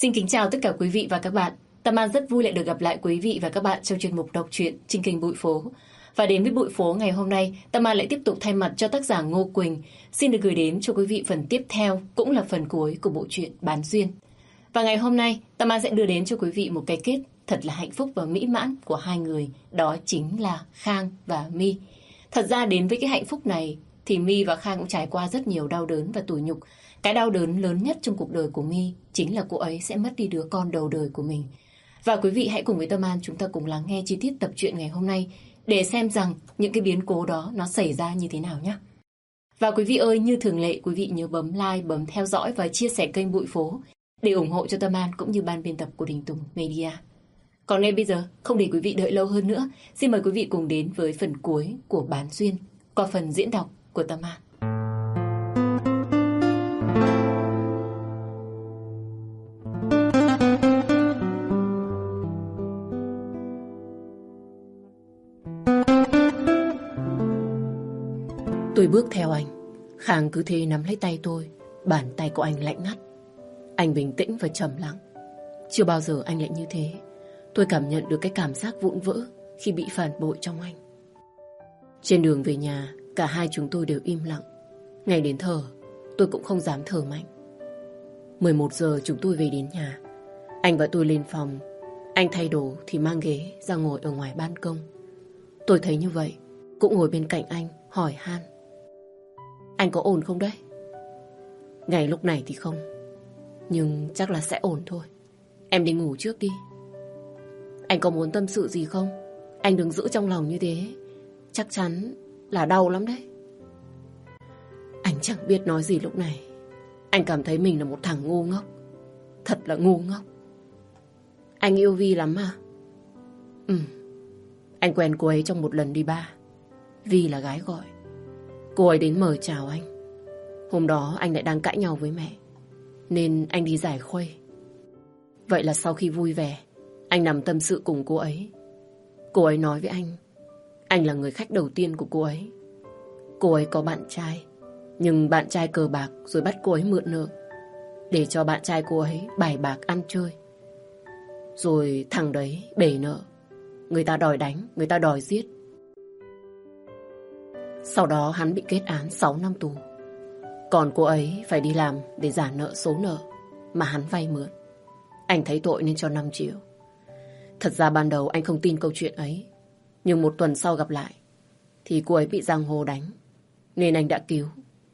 Xin kính chào tất cả quý vị và các bạn. Tâm An rất vui lại được gặp lại quý vị và các bạn trong chuyên mục đọc truyện trên kênh Bụi Phố. Và đến với Bụi Phố ngày hôm nay, Tâm An lại tiếp tục thay mặt cho tác giả Ngô Quỳnh xin được gửi đến cho quý vị phần tiếp theo cũng là phần cuối của bộ truyện Bán Duyên. Và ngày hôm nay, Tâm An sẽ đưa đến cho quý vị một cái kết thật là hạnh phúc và mỹ mãn của hai người, đó chính là Khang và My. Thật ra đến với cái hạnh phúc này thì My và Khang cũng trải qua rất nhiều đau đớn và tủi nhục. Cái đau đớn lớn nhất trong cuộc đời của My chính là cô ấy sẽ mất đi đứa con đầu đời của mình. Và quý vị hãy cùng với Tâm An chúng ta cùng lắng nghe chi tiết tập truyện ngày hôm nay để xem rằng những cái biến cố đó nó xảy ra như thế nào nhé. Và quý vị ơi, như thường lệ, quý vị nhớ bấm like, bấm theo dõi và chia sẻ kênh Bụi Phố để ủng hộ cho Tâm An cũng như ban biên tập của Đình Tùng Media. Còn ngay bây giờ, không để quý vị đợi lâu hơn nữa, xin mời quý vị cùng đến với phần cuối của Bán Duyên qua phần diễn đọc của Tâm An. Tôi bước theo anh. Khang cứ thế nắm lấy tay tôi. Bàn tay của anh lạnh ngắt. Anh bình tĩnh và trầm lặng. Chưa bao giờ anh lại như thế. Tôi cảm nhận được cái cảm giác vụn vỡ khi bị phản bội trong anh. Trên đường về nhà, cả hai chúng tôi đều im lặng. Ngày đến thở, tôi cũng không dám thở mạnh. 11 giờ chúng tôi về đến nhà. Anh và tôi lên phòng. Anh thay đồ thì mang ghế ra ngồi ở ngoài ban công. Tôi thấy như vậy, cũng ngồi bên cạnh anh, hỏi han. Anh có ổn không đấy? Ngày lúc này thì không. Nhưng chắc là sẽ ổn thôi. Em đi ngủ trước đi. Anh có muốn tâm sự gì không? Anh đừng giữ trong lòng như thế. Chắc chắn là đau lắm đấy. Anh chẳng biết nói gì lúc này. Anh cảm thấy mình là một thằng ngu ngốc. Thật là ngu ngốc. Anh yêu Vi lắm à? Ừ. Anh quen cô ấy trong một lần đi ba. Vi là gái gọi. Cô ấy đến mời chào anh. Hôm đó anh lại đang cãi nhau với mẹ. Nên anh đi giải khuây. Vậy là sau khi vui vẻ, anh nằm tâm sự cùng cô ấy. Cô ấy nói với anh, anh là người khách đầu tiên của cô ấy. Cô ấy có bạn trai, nhưng bạn trai cờ bạc rồi bắt cô ấy mượn nợ. Để cho bạn trai cô ấy bài bạc ăn chơi. Rồi thằng đấy bể nợ. Người ta đòi đánh, người ta đòi giết. Sau đó hắn bị kết án 6 năm tù. Còn cô ấy phải đi làm để giả nợ số nợ mà hắn vay mượn. Anh thấy tội nên cho 5 triệu. Thật ra ban đầu anh không tin câu chuyện ấy. Nhưng một tuần sau gặp lại, thì cô ấy bị giang hồ đánh. Nên anh đã cứu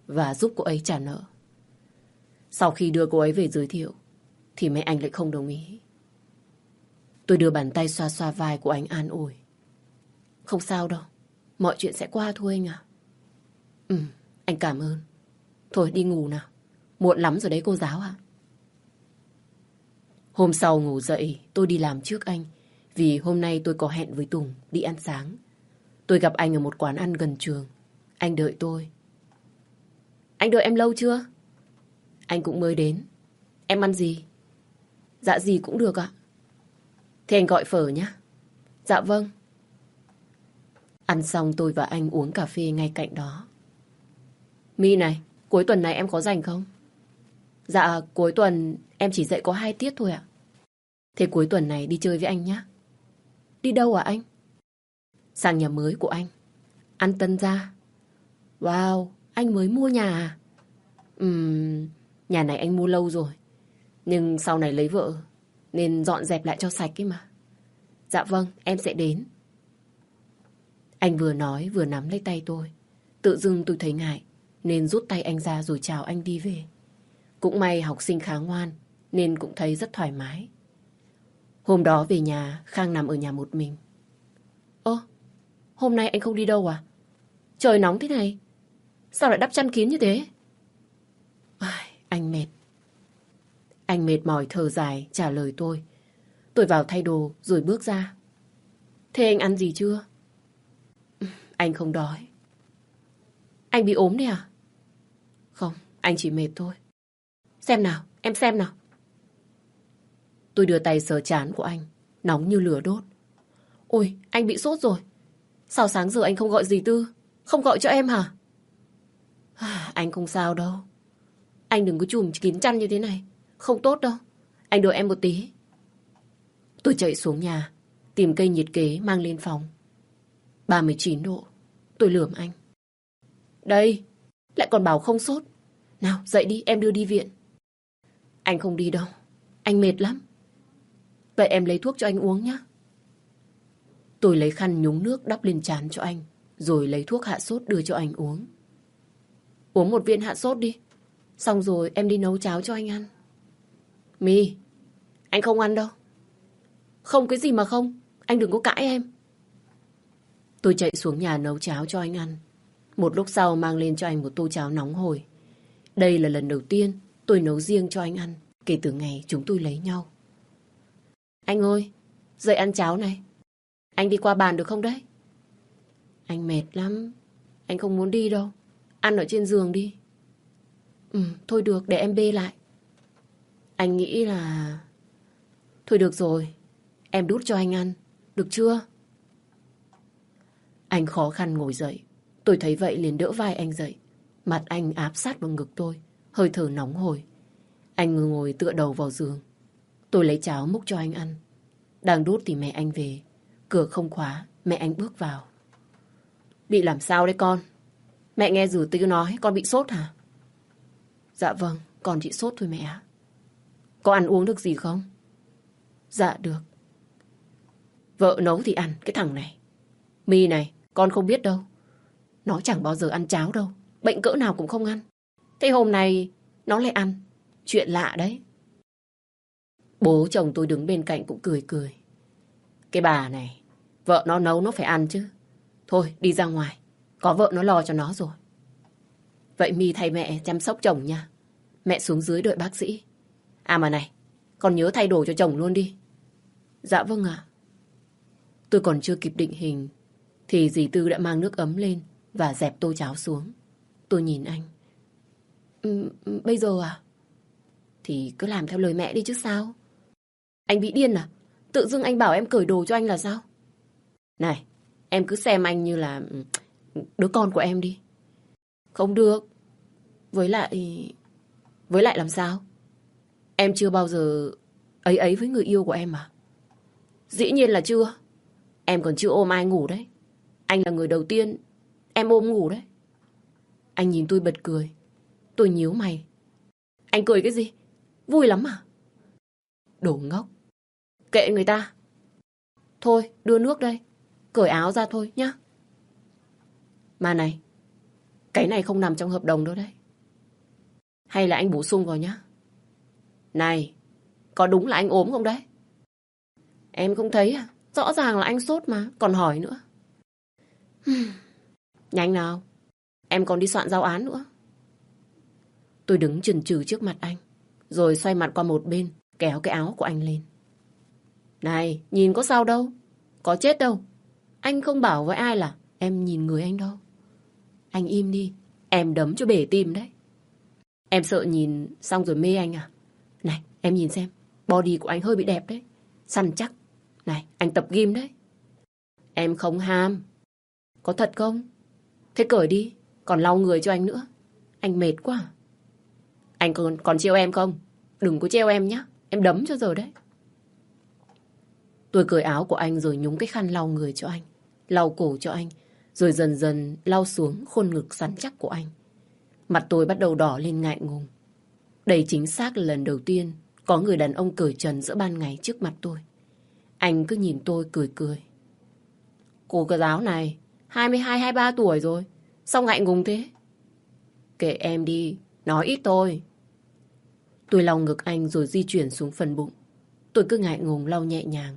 và giúp cô ấy trả nợ. Sau khi đưa cô ấy về giới thiệu, thì mẹ anh lại không đồng ý. Tôi đưa bàn tay xoa xoa vai của anh an ủi. Không sao đâu, mọi chuyện sẽ qua thôi anh à. Ừ, anh cảm ơn. Thôi đi ngủ nào, muộn lắm rồi đấy cô giáo ạ. Hôm sau ngủ dậy, tôi đi làm trước anh. Vì hôm nay tôi có hẹn với Tùng đi ăn sáng. Tôi gặp anh ở một quán ăn gần trường. Anh đợi tôi. Anh đợi em lâu chưa? Anh cũng mới đến. Em ăn gì? Dạ gì cũng được ạ. Thì anh gọi phở nhé. Dạ vâng. Ăn xong tôi và anh uống cà phê ngay cạnh đó. My này, cuối tuần này em có rảnh không? Dạ, cuối tuần em chỉ dạy có hai tiết thôi ạ. Thế cuối tuần này đi chơi với anh nhé. Đi đâu à anh? Sang nhà mới của anh. Ăn tân ra. Wow, anh mới mua nhà à? Ừm, nhà này anh mua lâu rồi. Nhưng sau này lấy vợ, nên dọn dẹp lại cho sạch ấy mà. Dạ vâng, em sẽ đến. Anh vừa nói vừa nắm lấy tay tôi. Tự dưng tôi thấy ngại, nên rút tay anh ra rồi chào anh đi về. Cũng may học sinh khá ngoan, nên cũng thấy rất thoải mái. Hôm đó về nhà, Khang nằm ở nhà một mình. Ơ, hôm nay anh không đi đâu à? Trời nóng thế này, sao lại đắp chăn kín như thế? Ai, anh mệt. Anh mệt mỏi thở dài trả lời tôi. Tôi vào thay đồ rồi bước ra. Thế anh ăn gì chưa? Anh không đói. Anh bị ốm đấy à? Không, anh chỉ mệt thôi. Xem nào, em xem nào. Tôi đưa tay sờ chán của anh, nóng như lửa đốt. Ôi, anh bị sốt rồi. Sao sáng giờ anh không gọi gì Tư? Không gọi cho em hả? À, anh không sao đâu. Anh đừng có chùm kín chăn như thế này. Không tốt đâu. anh đợi em một tí. Tôi chạy xuống nhà, tìm cây nhiệt kế mang lên phòng. 39 độ, tôi lườm anh. Đây, lại còn bảo không sốt. Nào, dậy đi, em đưa đi viện. Anh không đi đâu, anh mệt lắm. Vậy em lấy thuốc cho anh uống nhé. Tôi lấy khăn nhúng nước đắp lên trán cho anh, rồi lấy thuốc hạ sốt đưa cho anh uống. Uống một viên hạ sốt đi. Xong rồi em đi nấu cháo cho anh ăn. Mi, anh không ăn đâu. Không cái gì mà không, anh đừng có cãi em. Tôi chạy xuống nhà nấu cháo cho anh ăn. Một lúc sau mang lên cho anh một tô cháo nóng hổi. Đây là lần đầu tiên tôi nấu riêng cho anh ăn kể từ ngày chúng tôi lấy nhau. Anh ơi, dậy ăn cháo này. Anh đi qua bàn được không đấy? Anh mệt lắm. Anh không muốn đi đâu. Ăn ở trên giường đi. Ừ, thôi được, để em bê lại. Anh nghĩ là... Thôi được rồi, em đút cho anh ăn. Được chưa? Anh khó khăn ngồi dậy. Tôi thấy vậy liền đỡ vai anh dậy. Mặt anh áp sát vào ngực tôi, hơi thở nóng hổi. Anh ngồi tựa đầu vào giường. Tôi lấy cháo múc cho anh ăn. Đang đút thì mẹ anh về. Cửa không khóa, mẹ anh bước vào. Bị làm sao đấy con? Mẹ nghe rủ tư nói con bị sốt hả? Dạ vâng, con chỉ sốt thôi mẹ Có ăn uống được gì không? Dạ được. Vợ nấu thì ăn, cái thằng này. Mi này, con không biết đâu. Nó chẳng bao giờ ăn cháo đâu. Bệnh cỡ nào cũng không ăn. Thế hôm nay nó lại ăn. Chuyện lạ đấy. Bố chồng tôi đứng bên cạnh cũng cười cười. Cái bà này, vợ nó nấu nó phải ăn chứ. Thôi, đi ra ngoài. Có vợ nó lo cho nó rồi. Vậy mi thay mẹ chăm sóc chồng nha. Mẹ xuống dưới đợi bác sĩ. À mà này, con nhớ thay đồ cho chồng luôn đi. Dạ vâng ạ. Tôi còn chưa kịp định hình thì dì Tư đã mang nước ấm lên và dẹp tô cháo xuống. Tôi nhìn anh. Ừ, bây giờ à? Thì cứ làm theo lời mẹ đi chứ sao? Anh bị điên à? Tự dưng anh bảo em cởi đồ cho anh là sao? Này, em cứ xem anh như là đứa con của em đi. Không được. Với lại... Với lại làm sao? Em chưa bao giờ ấy ấy với người yêu của em à? Dĩ nhiên là chưa. Em còn chưa ôm ai ngủ đấy. Anh là người đầu tiên em ôm ngủ đấy. Anh nhìn tôi bật cười. Tôi nhíu mày. Anh cười cái gì? Vui lắm à? Đồ ngốc. Kệ người ta. Thôi, đưa nước đây. Cởi áo ra thôi nhá. Mà này, cái này không nằm trong hợp đồng đâu đấy. Hay là anh bổ sung vào nhá. Này, có đúng là anh ốm không đấy? Em không thấy à? Rõ ràng là anh sốt mà, còn hỏi nữa. Ừ. Nhanh nào, em còn đi soạn giao án nữa. Tôi đứng chần chừ trước mặt anh, rồi xoay mặt qua một bên, kéo cái áo của anh lên. Này, nhìn có sao đâu, có chết đâu. Anh không bảo với ai là em nhìn người anh đâu. Anh im đi, em đấm cho bể tim đấy. Em sợ nhìn xong rồi mê anh à? Này, em nhìn xem, body của anh hơi bị đẹp đấy. Săn chắc. Này, anh tập gym đấy. Em không ham. Có thật không? Thế cởi đi, còn lau người cho anh nữa. Anh mệt quá. Anh còn, còn treo em không? Đừng có treo em nhé, em đấm cho giờ đấy. Tôi cởi áo của anh rồi nhúng cái khăn lau người cho anh, lau cổ cho anh, rồi dần dần lau xuống khuôn ngực rắn chắc của anh. Mặt tôi bắt đầu đỏ lên ngại ngùng. Đây chính xác là lần đầu tiên có người đàn ông cởi trần giữa ban ngày trước mặt tôi. Anh cứ nhìn tôi cười cười. Cô cơ giáo này, 22-23 tuổi rồi, sao ngại ngùng thế? Kệ em đi, nói ít thôi. Tôi lau ngực anh rồi di chuyển xuống phần bụng. Tôi cứ ngại ngùng lau nhẹ nhàng.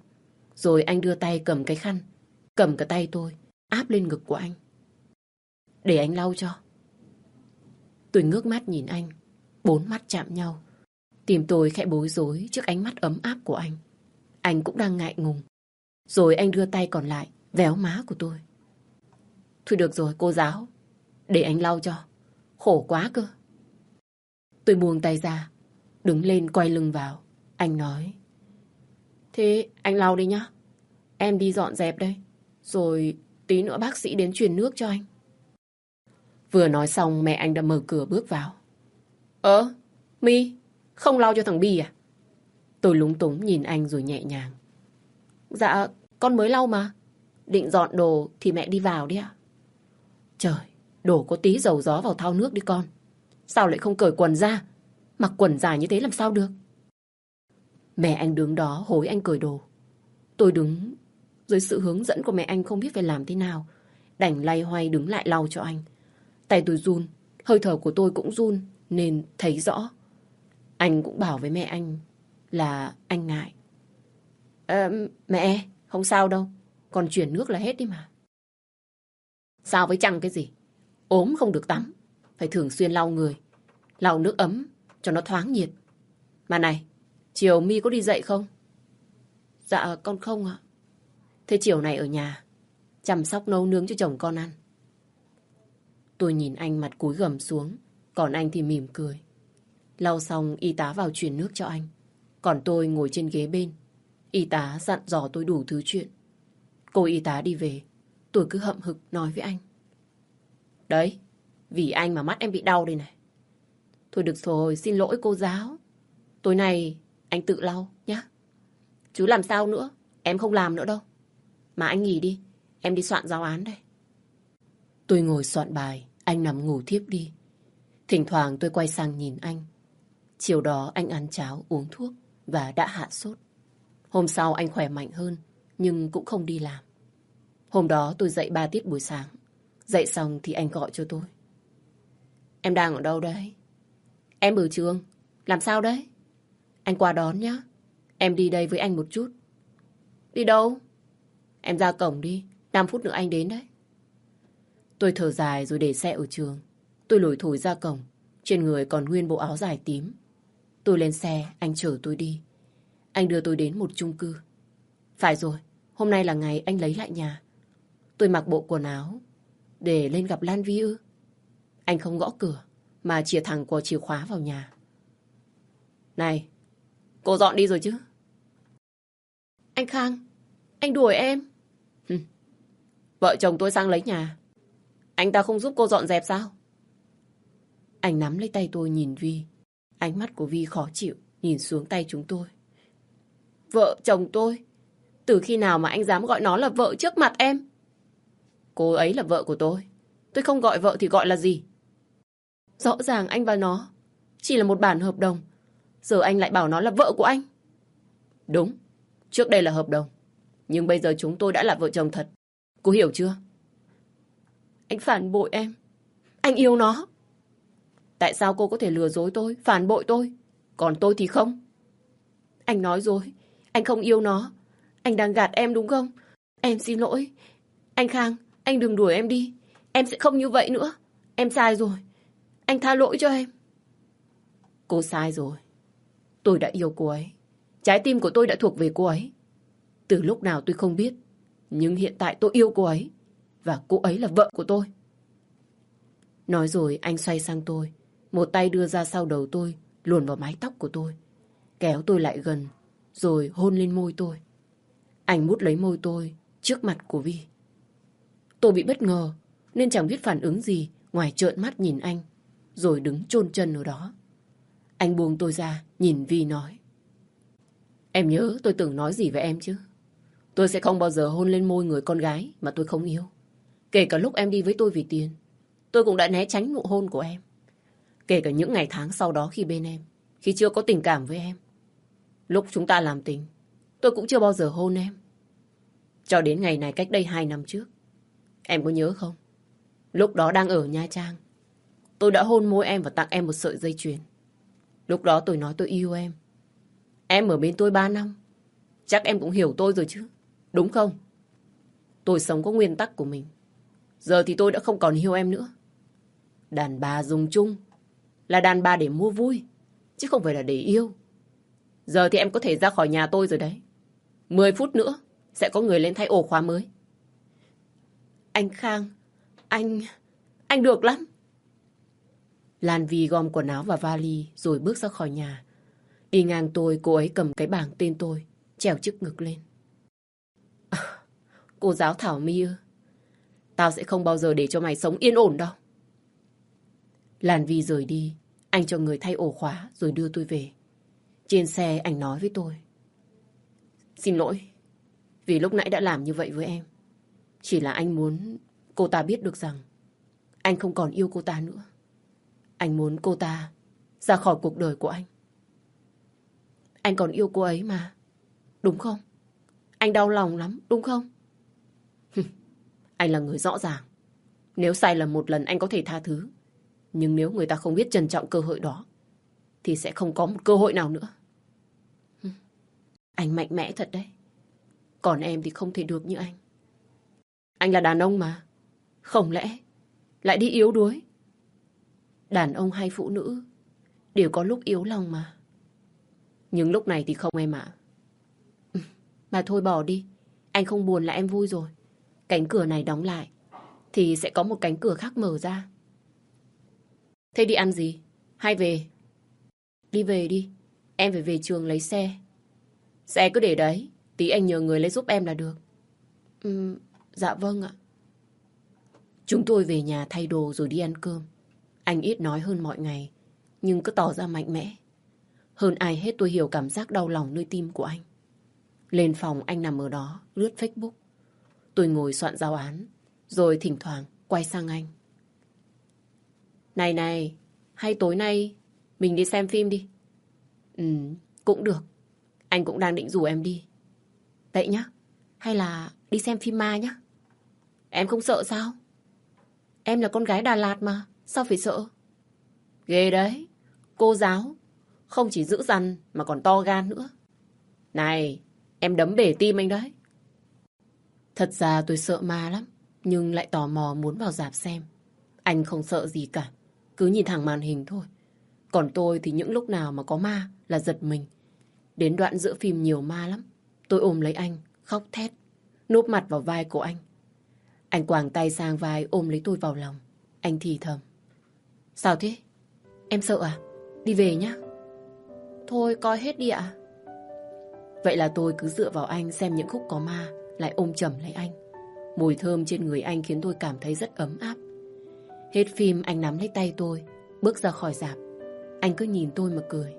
Rồi anh đưa tay cầm cái khăn, cầm cả tay tôi, áp lên ngực của anh. Để anh lau cho. Tôi ngước mắt nhìn anh, bốn mắt chạm nhau. Tìm tôi khẽ bối rối trước ánh mắt ấm áp của anh. Anh cũng đang ngại ngùng. Rồi anh đưa tay còn lại, véo má của tôi. Thôi được rồi cô giáo, để anh lau cho. Khổ quá cơ. Tôi buông tay ra, đứng lên quay lưng vào. Anh nói. Thế anh lau đi nhá. Em đi dọn dẹp đây. Rồi tí nữa bác sĩ đến truyền nước cho anh. Vừa nói xong mẹ anh đã mở cửa bước vào. Ơ, Mi, không lau cho thằng Bi à? Tôi lúng túng nhìn anh rồi nhẹ nhàng. Dạ, con mới lau mà. Định dọn đồ thì mẹ đi vào đi ạ. Trời, đổ có tí dầu gió vào thau nước đi con. Sao lại không cởi quần ra? Mặc quần dài như thế làm sao được? Mẹ anh đứng đó hối anh cởi đồ. Tôi đứng dưới sự hướng dẫn của mẹ anh không biết phải làm thế nào. Đành lay hoay đứng lại lau cho anh. Tay tôi run, hơi thở của tôi cũng run nên thấy rõ. Anh cũng bảo với mẹ anh là anh ngại. À, mẹ, không sao đâu. Còn chuyển nước là hết đi mà. Sao với chăng cái gì? ốm không được tắm. Phải thường xuyên lau người. Lau nước ấm cho nó thoáng nhiệt. Mà này, chiều mi có đi dậy không? Dạ con không ạ. Thế chiều này ở nhà, chăm sóc nấu nướng cho chồng con ăn. Tôi nhìn anh mặt cúi gầm xuống, còn anh thì mỉm cười. Lau xong y tá vào chuyển nước cho anh. Còn tôi ngồi trên ghế bên. Y tá dặn dò tôi đủ thứ chuyện. Cô y tá đi về, tôi cứ hậm hực nói với anh. Đấy, vì anh mà mắt em bị đau đây này. Thôi được rồi, xin lỗi cô giáo. Tối nay anh tự lau nhá. Chứ làm sao nữa, em không làm nữa đâu. Mà anh nghỉ đi, em đi soạn giáo án đây. Tôi ngồi soạn bài, anh nằm ngủ thiếp đi. Thỉnh thoảng tôi quay sang nhìn anh. Chiều đó anh ăn cháo, uống thuốc và đã hạ sốt. Hôm sau anh khỏe mạnh hơn, nhưng cũng không đi làm. Hôm đó tôi dậy 3 tiết buổi sáng. Dậy xong thì anh gọi cho tôi. Em đang ở đâu đấy? Em ở trường. Làm sao đấy? Anh qua đón nhá. Em đi đây với anh một chút. Đi đâu? Em ra cổng đi. 5 phút nữa anh đến đấy. Tôi thở dài rồi để xe ở trường. Tôi lủi thổi ra cổng. Trên người còn nguyên bộ áo dài tím. Tôi lên xe, anh chở tôi đi. Anh đưa tôi đến một chung cư. Phải rồi, hôm nay là ngày anh lấy lại nhà. Tôi mặc bộ quần áo để lên gặp Lan Vi ư. Anh không gõ cửa, mà chìa thẳng của chìa khóa vào nhà. Này, cô dọn đi rồi chứ? Anh Khang, anh đuổi em. Vợ chồng tôi sang lấy nhà. Anh ta không giúp cô dọn dẹp sao? Anh nắm lấy tay tôi nhìn Vi. Ánh mắt của Vi khó chịu, nhìn xuống tay chúng tôi. Vợ chồng tôi? Từ khi nào mà anh dám gọi nó là vợ trước mặt em? Cô ấy là vợ của tôi. Tôi không gọi vợ thì gọi là gì? Rõ ràng anh và nó chỉ là một bản hợp đồng. Giờ anh lại bảo nó là vợ của anh. Đúng, trước đây là hợp đồng. Nhưng bây giờ chúng tôi đã là vợ chồng thật. Cô hiểu chưa? Anh phản bội em. Anh yêu nó. Tại sao cô có thể lừa dối tôi, phản bội tôi? Còn tôi thì không. Anh nói rồi, anh không yêu nó. Anh đang gạt em đúng không? Em xin lỗi. Anh Khang, anh đừng đuổi em đi. Em sẽ không như vậy nữa. Em sai rồi. Anh tha lỗi cho em. Cô sai rồi. Tôi đã yêu cô ấy. Trái tim của tôi đã thuộc về cô ấy. Từ lúc nào tôi không biết. Nhưng hiện tại tôi yêu cô ấy. Và cô ấy là vợ của tôi. Nói rồi anh xoay sang tôi. Một tay đưa ra sau đầu tôi, luồn vào mái tóc của tôi. Kéo tôi lại gần, rồi hôn lên môi tôi. Anh mút lấy môi tôi trước mặt của Vi. Tôi bị bất ngờ, nên chẳng biết phản ứng gì ngoài trợn mắt nhìn anh, rồi đứng chôn chân ở đó. Anh buông tôi ra, nhìn Vi nói. Em nhớ tôi từng nói gì với em chứ? Tôi sẽ không bao giờ hôn lên môi người con gái mà tôi không yêu. Kể cả lúc em đi với tôi vì tiền, tôi cũng đã né tránh nụ hôn của em. Kể cả những ngày tháng sau đó khi bên em, khi chưa có tình cảm với em. Lúc chúng ta làm tình, tôi cũng chưa bao giờ hôn em. Cho đến ngày này cách đây hai năm trước. Em có nhớ không? Lúc đó đang ở Nha Trang. Tôi đã hôn môi em và tặng em một sợi dây chuyền. Lúc đó tôi nói tôi yêu em. Em ở bên tôi ba năm. Chắc em cũng hiểu tôi rồi chứ. Đúng không? Tôi sống có nguyên tắc của mình. Giờ thì tôi đã không còn yêu em nữa. Đàn bà dùng chung là đàn bà để mua vui, chứ không phải là để yêu. Giờ thì em có thể ra khỏi nhà tôi rồi đấy. Mười phút nữa sẽ có người lên thay ổ khóa mới. Anh Khang, anh... anh được lắm. Lan Vi gom quần áo và vali rồi bước ra khỏi nhà. Đi ngang tôi, cô ấy cầm cái bảng tên tôi, trèo trước ngực lên. À, cô giáo Thảo My ư? Tao sẽ không bao giờ để cho mày sống yên ổn đâu. Lan Vi rời đi, anh cho người thay ổ khóa rồi đưa tôi về. Trên xe anh nói với tôi. Xin lỗi, vì lúc nãy đã làm như vậy với em. Chỉ là anh muốn cô ta biết được rằng anh không còn yêu cô ta nữa. Anh muốn cô ta ra khỏi cuộc đời của anh. Anh còn yêu cô ấy mà. Đúng không? Anh đau lòng lắm, đúng không? anh là người rõ ràng. Nếu sai lầm một lần anh có thể tha thứ. Nhưng nếu người ta không biết trân trọng cơ hội đó, thì sẽ không có một cơ hội nào nữa. Anh mạnh mẽ thật đấy. Còn em thì không thể được như anh. Anh là đàn ông mà. Không lẽ lại đi yếu đuối? Đàn ông hay phụ nữ đều có lúc yếu lòng mà. Nhưng lúc này thì không em ạ. Mà thôi bỏ đi. Anh không buồn là em vui rồi. Cánh cửa này đóng lại thì sẽ có một cánh cửa khác mở ra. Thế đi ăn gì? Hay về? Đi về đi. Em phải về trường lấy xe. Xe cứ để đấy. Tí anh nhờ người lấy giúp em là được. Ừ, dạ vâng ạ. Chúng tôi về nhà thay đồ rồi đi ăn cơm. Anh ít nói hơn mọi ngày, nhưng cứ tỏ ra mạnh mẽ. Hơn ai hết tôi hiểu cảm giác đau lòng nơi tim của anh. Lên phòng anh nằm ở đó, lướt Facebook. Tôi ngồi soạn giáo án, rồi thỉnh thoảng quay sang anh. Này này, hay tối nay mình đi xem phim đi. Ừ, cũng được. Anh cũng đang định rủ em đi. Vậy nhá. Hay là đi xem phim ma nhá. Em không sợ sao? Em là con gái Đà Lạt mà. Sao phải sợ? Ghê đấy. Cô giáo. Không chỉ giữ dằn mà còn to gan nữa. Này, em đấm bể tim anh đấy. Thật ra tôi sợ ma lắm. Nhưng lại tò mò muốn vào dạp xem. Anh không sợ gì cả. Cứ nhìn thẳng màn hình thôi. Còn tôi thì những lúc nào mà có ma là giật mình. Đến đoạn giữa phim nhiều ma lắm. Tôi ôm lấy anh, khóc thét, núp mặt vào vai của anh. Anh quàng tay sang vai ôm lấy tôi vào lòng. Anh thì thầm. Sao thế? Em sợ à? Đi về nhá. Thôi coi hết đi ạ. Vậy là tôi cứ dựa vào anh xem những khúc có ma, lại ôm chầm lấy anh. Mùi thơm trên người anh khiến tôi cảm thấy rất ấm áp. Hết phim anh nắm lấy tay tôi, bước ra khỏi dạp. Anh cứ nhìn tôi mà cười.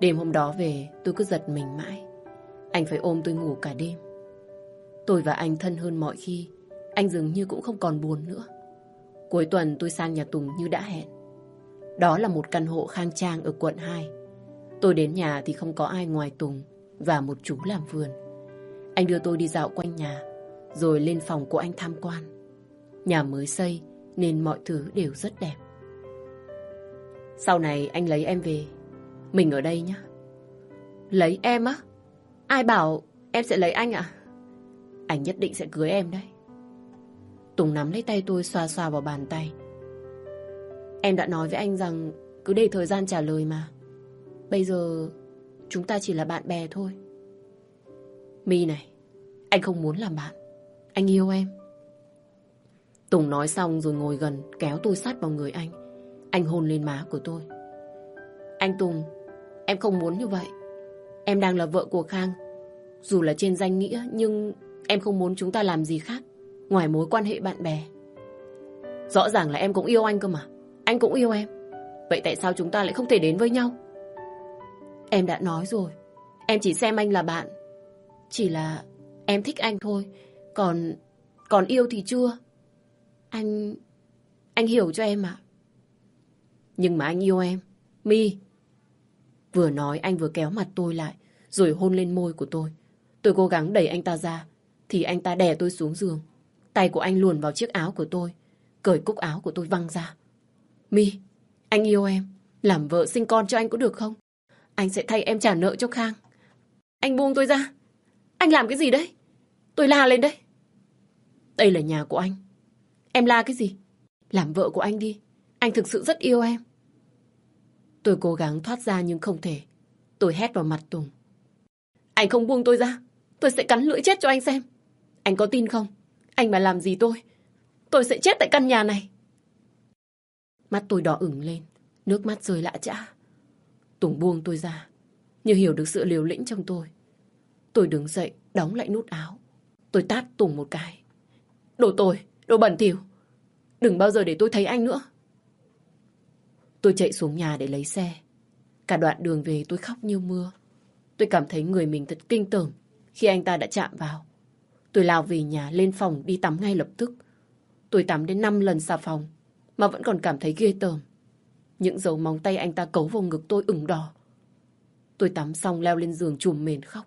Đêm hôm đó về tôi cứ giật mình mãi. Anh phải ôm tôi ngủ cả đêm. Tôi và anh thân hơn mọi khi. Anh dường như cũng không còn buồn nữa. Cuối tuần tôi sang nhà Tùng như đã hẹn. Đó là một căn hộ khang trang ở quận 2. Tôi đến nhà thì không có ai ngoài Tùng và một chú làm vườn. Anh đưa tôi đi dạo quanh nhà, rồi lên phòng của anh tham quan. Nhà mới xây nên mọi thứ đều rất đẹp. Sau này anh lấy em về, mình ở đây nhé. Lấy em á? Ai bảo em sẽ lấy anh ạ? Anh nhất định sẽ cưới em đấy. Tùng nắm lấy tay tôi xoa xoa vào bàn tay. Em đã nói với anh rằng cứ để thời gian trả lời mà. Bây giờ chúng ta chỉ là bạn bè thôi. My này, anh không muốn làm bạn. Anh yêu em. Tùng nói xong rồi ngồi gần kéo tôi sát vào người anh. Anh hôn lên má của tôi. Anh Tùng, em không muốn như vậy. Em đang là vợ của Khang. Dù là trên danh nghĩa nhưng em không muốn chúng ta làm gì khác ngoài mối quan hệ bạn bè. Rõ ràng là em cũng yêu anh cơ mà. Anh cũng yêu em. Vậy tại sao chúng ta lại không thể đến với nhau? Em đã nói rồi. Em chỉ xem anh là bạn. Chỉ là em thích anh thôi. Còn còn yêu thì chưa. Anh... Anh hiểu cho em ạ. Nhưng mà anh yêu em. Mi. Vừa nói anh vừa kéo mặt tôi lại, rồi hôn lên môi của tôi. Tôi cố gắng đẩy anh ta ra, thì anh ta đè tôi xuống giường. Tay của anh luồn vào chiếc áo của tôi, cởi cúc áo của tôi văng ra. Mi, anh yêu em, làm vợ sinh con cho anh có được không? Anh sẽ thay em trả nợ cho Khang. Anh buông tôi ra. Anh làm cái gì đấy? Tôi la lên đấy. Đây là nhà của anh. Em la cái gì? Làm vợ của anh đi. Anh thực sự rất yêu em. Tôi cố gắng thoát ra nhưng không thể. Tôi hét vào mặt Tùng. Anh không buông tôi ra. Tôi sẽ cắn lưỡi chết cho anh xem. Anh có tin không? Anh mà làm gì tôi? Tôi sẽ chết tại căn nhà này. Mắt tôi đỏ ửng lên. Nước mắt rơi lạ chã. Tùng buông tôi ra. Như hiểu được sự liều lĩnh trong tôi. Tôi đứng dậy, đóng lại nút áo. Tôi tát Tùng một cái. Đồ tồi, đồ bẩn thỉu. Đừng bao giờ để tôi thấy anh nữa. Tôi chạy xuống nhà để lấy xe. Cả đoạn đường về tôi khóc như mưa. Tôi cảm thấy người mình thật kinh tởm khi anh ta đã chạm vào. Tôi lao về nhà, lên phòng đi tắm ngay lập tức. Tôi tắm đến 5 lần xà phòng, mà vẫn còn cảm thấy ghê tởm. Những dấu móng tay anh ta cấu vào ngực tôi ửng đỏ. Tôi tắm xong leo lên giường chùm mền khóc.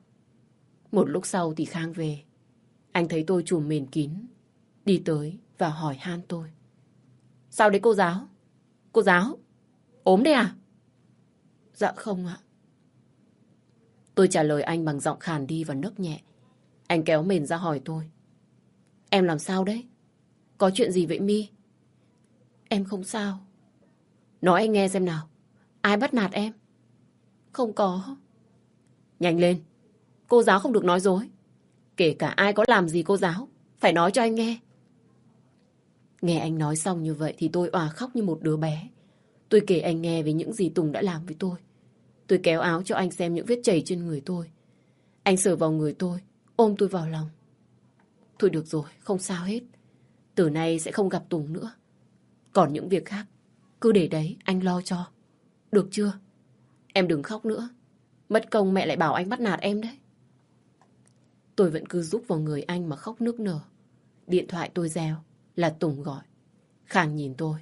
Một lúc sau thì Khang về. Anh thấy tôi chùm mền kín. Đi tới và hỏi han tôi. Sao đấy cô giáo? Cô giáo? ốm đấy à? Dạ không ạ. Tôi trả lời anh bằng giọng khàn đi và nấc nhẹ. Anh kéo mình ra hỏi tôi. Em làm sao đấy? Có chuyện gì vậy Mi? Em không sao. Nói anh nghe xem nào. Ai bắt nạt em? Không có. Nhanh lên. Cô giáo không được nói dối. Kể cả ai có làm gì cô giáo, phải nói cho anh nghe. Nghe anh nói xong như vậy thì tôi òa khóc như một đứa bé. Tôi kể anh nghe về những gì Tùng đã làm với tôi. Tôi kéo áo cho anh xem những vết chảy trên người tôi. Anh sờ vào người tôi, ôm tôi vào lòng. Thôi được rồi, không sao hết. Từ nay sẽ không gặp Tùng nữa. Còn những việc khác, cứ để đấy anh lo cho. Được chưa? Em đừng khóc nữa. Mất công mẹ lại bảo anh bắt nạt em đấy. Tôi vẫn cứ rúc vào người anh mà khóc nước nở. Điện thoại tôi reo là Tùng gọi. Khang nhìn tôi.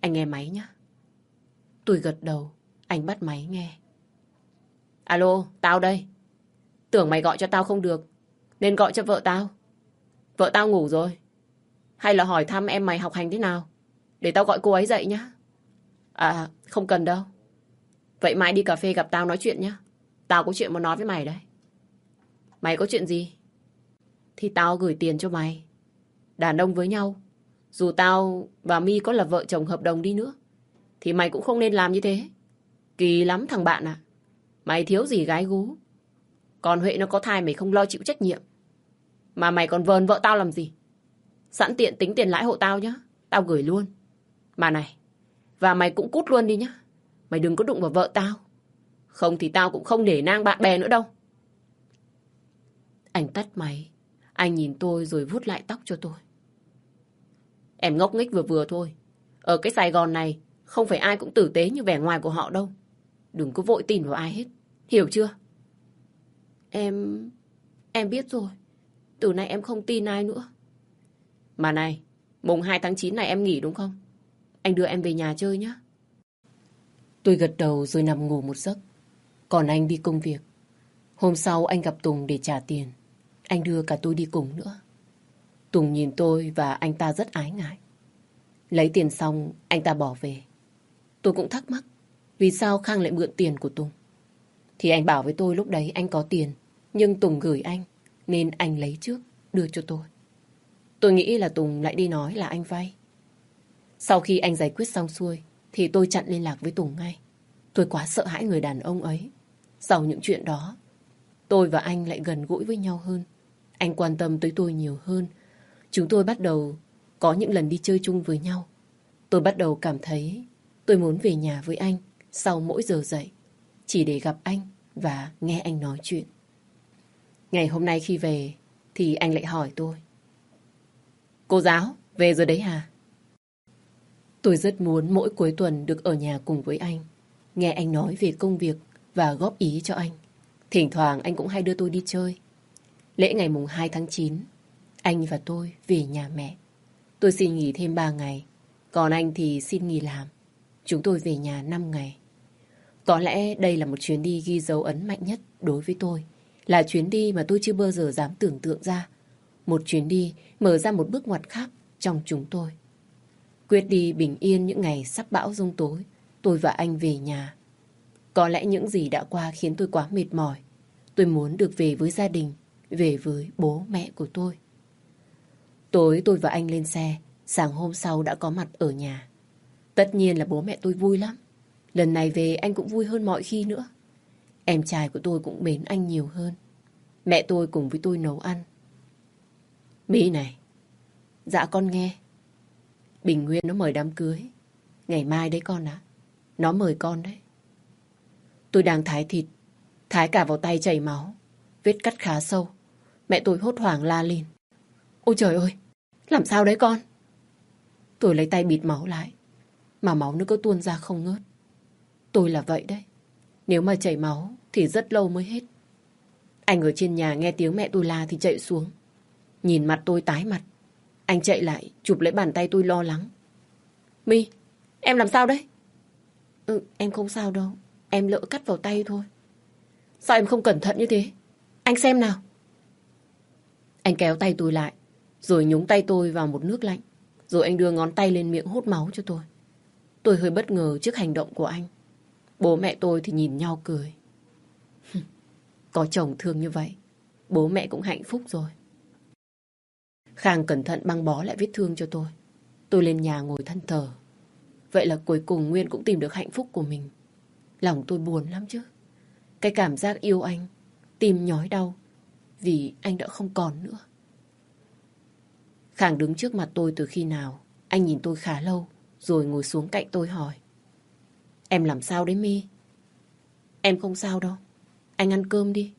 Anh nghe máy nhá. Tôi gật đầu, anh bắt máy nghe. Alo, tao đây. Tưởng mày gọi cho tao không được, nên gọi cho vợ tao. Vợ tao ngủ rồi. Hay là hỏi thăm em mày học hành thế nào? Để tao gọi cô ấy dậy nhá. À, không cần đâu. Vậy mai đi cà phê gặp tao nói chuyện nhá. Tao có chuyện muốn nói với mày đấy. Mày có chuyện gì? Thì tao gửi tiền cho mày. Đàn ông với nhau. Dù tao và mi có là vợ chồng hợp đồng đi nữa. Thì mày cũng không nên làm như thế. Kỳ lắm thằng bạn à. Mày thiếu gì gái gú. Còn Huệ nó có thai mày không lo chịu trách nhiệm. Mà mày còn vờn vợ tao làm gì? Sẵn tiện tính tiền lãi hộ tao nhá. Tao gửi luôn. Mà này. Và mày cũng cút luôn đi nhá. Mày đừng có đụng vào vợ tao. Không thì tao cũng không để nang bạn bè nữa đâu. Anh tắt máy. Anh nhìn tôi rồi vuốt lại tóc cho tôi. Em ngốc nghếch vừa vừa thôi. Ở cái Sài Gòn này, không phải ai cũng tử tế như vẻ ngoài của họ đâu. Đừng có vội tin vào ai hết. Hiểu chưa? Em... Em biết rồi. Từ nay em không tin ai nữa. Mà này, mùng 2 tháng 9 này em nghỉ đúng không? Anh đưa em về nhà chơi nhé. Tôi gật đầu rồi nằm ngủ một giấc. Còn anh đi công việc. Hôm sau anh gặp Tùng để trả tiền. Anh đưa cả tôi đi cùng nữa. Tùng nhìn tôi và anh ta rất ái ngại. Lấy tiền xong, anh ta bỏ về. Tôi cũng thắc mắc, vì sao Khang lại mượn tiền của Tùng? Thì anh bảo với tôi lúc đấy anh có tiền, nhưng Tùng gửi anh, nên anh lấy trước, đưa cho tôi. Tôi nghĩ là Tùng lại đi nói là anh vay. Sau khi anh giải quyết xong xuôi, thì tôi chặn liên lạc với Tùng ngay. Tôi quá sợ hãi người đàn ông ấy. Sau những chuyện đó, tôi và anh lại gần gũi với nhau hơn. Anh quan tâm tới tôi nhiều hơn. Chúng tôi bắt đầu có những lần đi chơi chung với nhau. Tôi bắt đầu cảm thấy tôi muốn về nhà với anh sau mỗi giờ dậy. Chỉ để gặp anh và nghe anh nói chuyện. Ngày hôm nay khi về thì anh lại hỏi tôi. Cô giáo, về rồi đấy hả? Tôi rất muốn mỗi cuối tuần được ở nhà cùng với anh. Nghe anh nói về công việc và góp ý cho anh. Thỉnh thoảng anh cũng hay đưa tôi đi chơi. Lễ ngày mùng 2 tháng 9, anh và tôi về nhà mẹ. Tôi xin nghỉ thêm 3 ngày, còn anh thì xin nghỉ làm. Chúng tôi về nhà 5 ngày. Có lẽ đây là một chuyến đi ghi dấu ấn mạnh nhất đối với tôi. Là chuyến đi mà tôi chưa bao giờ dám tưởng tượng ra. Một chuyến đi mở ra một bước ngoặt khác trong chúng tôi. Quyết đi bình yên những ngày sắp bão rông tối, tôi và anh về nhà. Có lẽ những gì đã qua khiến tôi quá mệt mỏi. Tôi muốn được về với gia đình, về với bố mẹ của tôi. Tối tôi và anh lên xe, sáng hôm sau đã có mặt ở nhà. Tất nhiên là bố mẹ tôi vui lắm. Lần này về anh cũng vui hơn mọi khi nữa. Em trai của tôi cũng mến anh nhiều hơn. Mẹ tôi cùng với tôi nấu ăn. Mỹ này. Dạ con nghe. Bình Nguyên nó mời đám cưới. Ngày mai đấy con ạ. Nó mời con đấy. Tôi đang thái thịt. Thái cả vào tay chảy máu. Vết cắt khá sâu. Mẹ tôi hốt hoảng la lên. Ôi trời ơi! Làm sao đấy con? Tôi lấy tay bịt máu lại. Mà máu nó cứ tuôn ra không ngớt. Tôi là vậy đấy. Nếu mà chảy máu thì rất lâu mới hết. Anh ở trên nhà nghe tiếng mẹ tôi la thì chạy xuống. Nhìn mặt tôi tái mặt. Anh chạy lại chụp lấy bàn tay tôi lo lắng. My, em làm sao đấy? Ừ, em không sao đâu. Em lỡ cắt vào tay thôi. Sao em không cẩn thận như thế? Anh xem nào. Anh kéo tay tôi lại, rồi nhúng tay tôi vào một nước lạnh. Rồi anh đưa ngón tay lên miệng hút máu cho tôi. Tôi hơi bất ngờ trước hành động của anh. Bố mẹ tôi thì nhìn nhau cười. Có chồng thương như vậy, bố mẹ cũng hạnh phúc rồi. Khang cẩn thận băng bó lại vết thương cho tôi. Tôi lên nhà ngồi thân thờ. Vậy là cuối cùng Nguyên cũng tìm được hạnh phúc của mình. Lòng tôi buồn lắm chứ. Cái cảm giác yêu anh, tim nhói đau, vì anh đã không còn nữa. Khang đứng trước mặt tôi từ khi nào, anh nhìn tôi khá lâu, rồi ngồi xuống cạnh tôi hỏi. Em làm sao đấy mi? Em không sao đâu. Anh ăn cơm đi.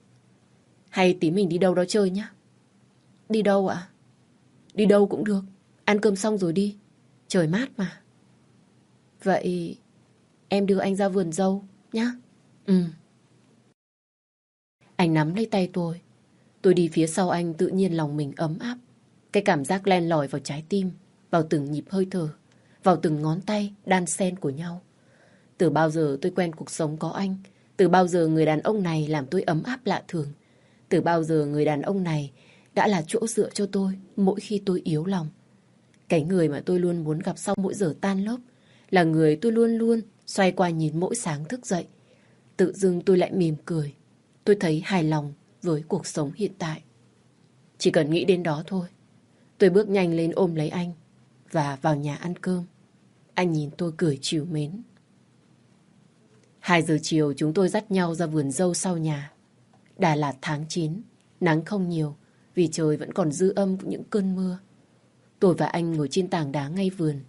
Hay tí mình đi đâu đó chơi nhá. Đi đâu ạ? Đi đâu cũng được. Ăn cơm xong rồi đi. Trời mát mà. Vậy em đưa anh ra vườn dâu nhá. Ừ. Anh nắm lấy tay tôi. Tôi đi phía sau anh tự nhiên lòng mình ấm áp. Cái cảm giác len lỏi vào trái tim, vào từng nhịp hơi thở, vào từng ngón tay đan xen của nhau. Từ bao giờ tôi quen cuộc sống có anh, từ bao giờ người đàn ông này làm tôi ấm áp lạ thường, từ bao giờ người đàn ông này đã là chỗ dựa cho tôi mỗi khi tôi yếu lòng. Cái người mà tôi luôn muốn gặp sau mỗi giờ tan lớp là người tôi luôn luôn xoay qua nhìn mỗi sáng thức dậy. Tự dưng tôi lại mỉm cười. Tôi thấy hài lòng với cuộc sống hiện tại. Chỉ cần nghĩ đến đó thôi. Tôi bước nhanh lên ôm lấy anh và vào nhà ăn cơm. Anh nhìn tôi cười chiều mến. Hai giờ chiều chúng tôi dắt nhau ra vườn dâu sau nhà. Đà Lạt tháng 9, nắng không nhiều vì trời vẫn còn dư âm của những cơn mưa. Tôi và anh ngồi trên tảng đá ngay vườn,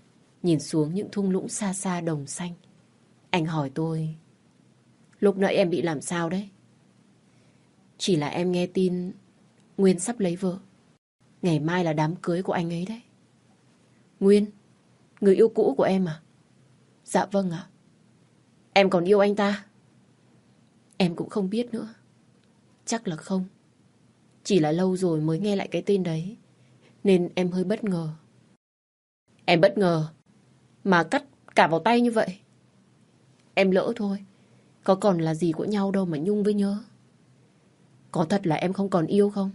nhìn xuống những thung lũng xa xa đồng xanh. Anh hỏi tôi, lúc nãy em bị làm sao đấy? Chỉ là em nghe tin Nguyên sắp lấy vợ. Ngày mai là đám cưới của anh ấy đấy. Nguyên, người yêu cũ của em à? Dạ vâng ạ. Em còn yêu anh ta? Em cũng không biết nữa. Chắc là không. Chỉ là lâu rồi mới nghe lại cái tên đấy. Nên em hơi bất ngờ. Em bất ngờ. Mà cắt cả vào tay như vậy. Em lỡ thôi. Có còn là gì của nhau đâu mà Nhung với nhớ. Có thật là em không còn yêu không?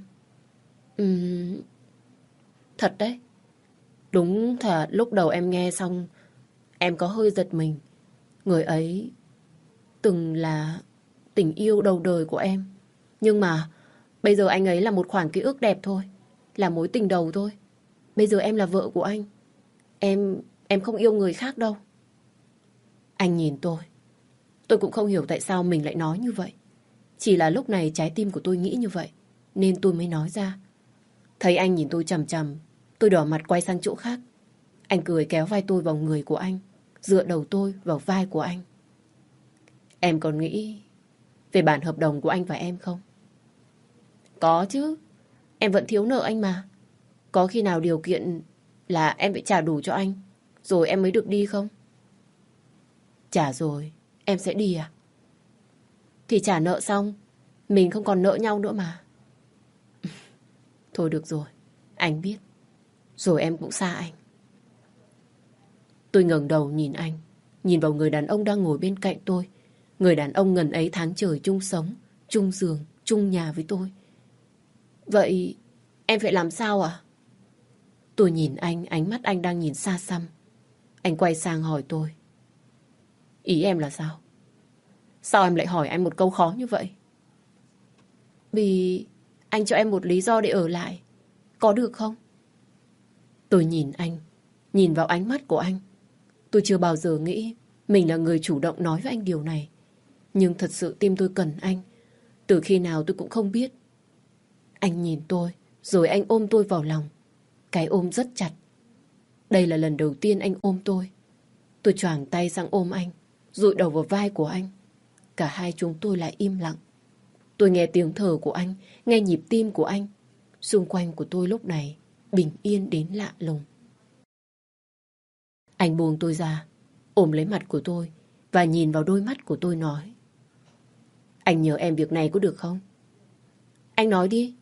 Ừm... Thật đấy. Đúng thật, lúc đầu em nghe xong, em có hơi giật mình. Người ấy từng là tình yêu đầu đời của em. Nhưng mà bây giờ anh ấy là một khoản ký ức đẹp thôi. Là mối tình đầu thôi. Bây giờ em là vợ của anh. Em em không yêu người khác đâu. Anh nhìn tôi. Tôi cũng không hiểu tại sao mình lại nói như vậy. Chỉ là lúc này trái tim của tôi nghĩ như vậy. Nên tôi mới nói ra. Thấy anh nhìn tôi chầm chầm. Tôi đỏ mặt quay sang chỗ khác. Anh cười kéo vai tôi vào người của anh. Dựa đầu tôi vào vai của anh. Em còn nghĩ về bản hợp đồng của anh và em không? Có chứ. Em vẫn thiếu nợ anh mà. Có khi nào điều kiện là em phải trả đủ cho anh rồi em mới được đi không? Trả rồi, em sẽ đi à? Thì trả nợ xong, mình không còn nợ nhau nữa mà. Thôi được rồi, anh biết. Rồi em cũng xa anh. Tôi ngẩng đầu nhìn anh, nhìn vào người đàn ông đang ngồi bên cạnh tôi. Người đàn ông ngần ấy tháng trời chung sống, chung giường, chung nhà với tôi. Vậy em phải làm sao à? Tôi nhìn anh, ánh mắt anh đang nhìn xa xăm. Anh quay sang hỏi tôi. Ý em là sao? Sao em lại hỏi anh một câu khó như vậy? Vì anh cho em một lý do để ở lại. Có được không? Tôi nhìn anh, nhìn vào ánh mắt của anh. Tôi chưa bao giờ nghĩ mình là người chủ động nói với anh điều này. Nhưng thật sự tim tôi cần anh. Từ khi nào tôi cũng không biết. Anh nhìn tôi, rồi anh ôm tôi vào lòng. Cái ôm rất chặt. Đây là lần đầu tiên anh ôm tôi. Tôi choàng tay sang ôm anh, rụi đầu vào vai của anh. Cả hai chúng tôi lại im lặng. Tôi nghe tiếng thở của anh, nghe nhịp tim của anh. Xung quanh của tôi lúc này bình yên đến lạ lùng. Anh buông tôi ra, ôm lấy mặt của tôi, và nhìn vào đôi mắt của tôi nói. Anh nhờ em việc này có được không? Anh nói đi.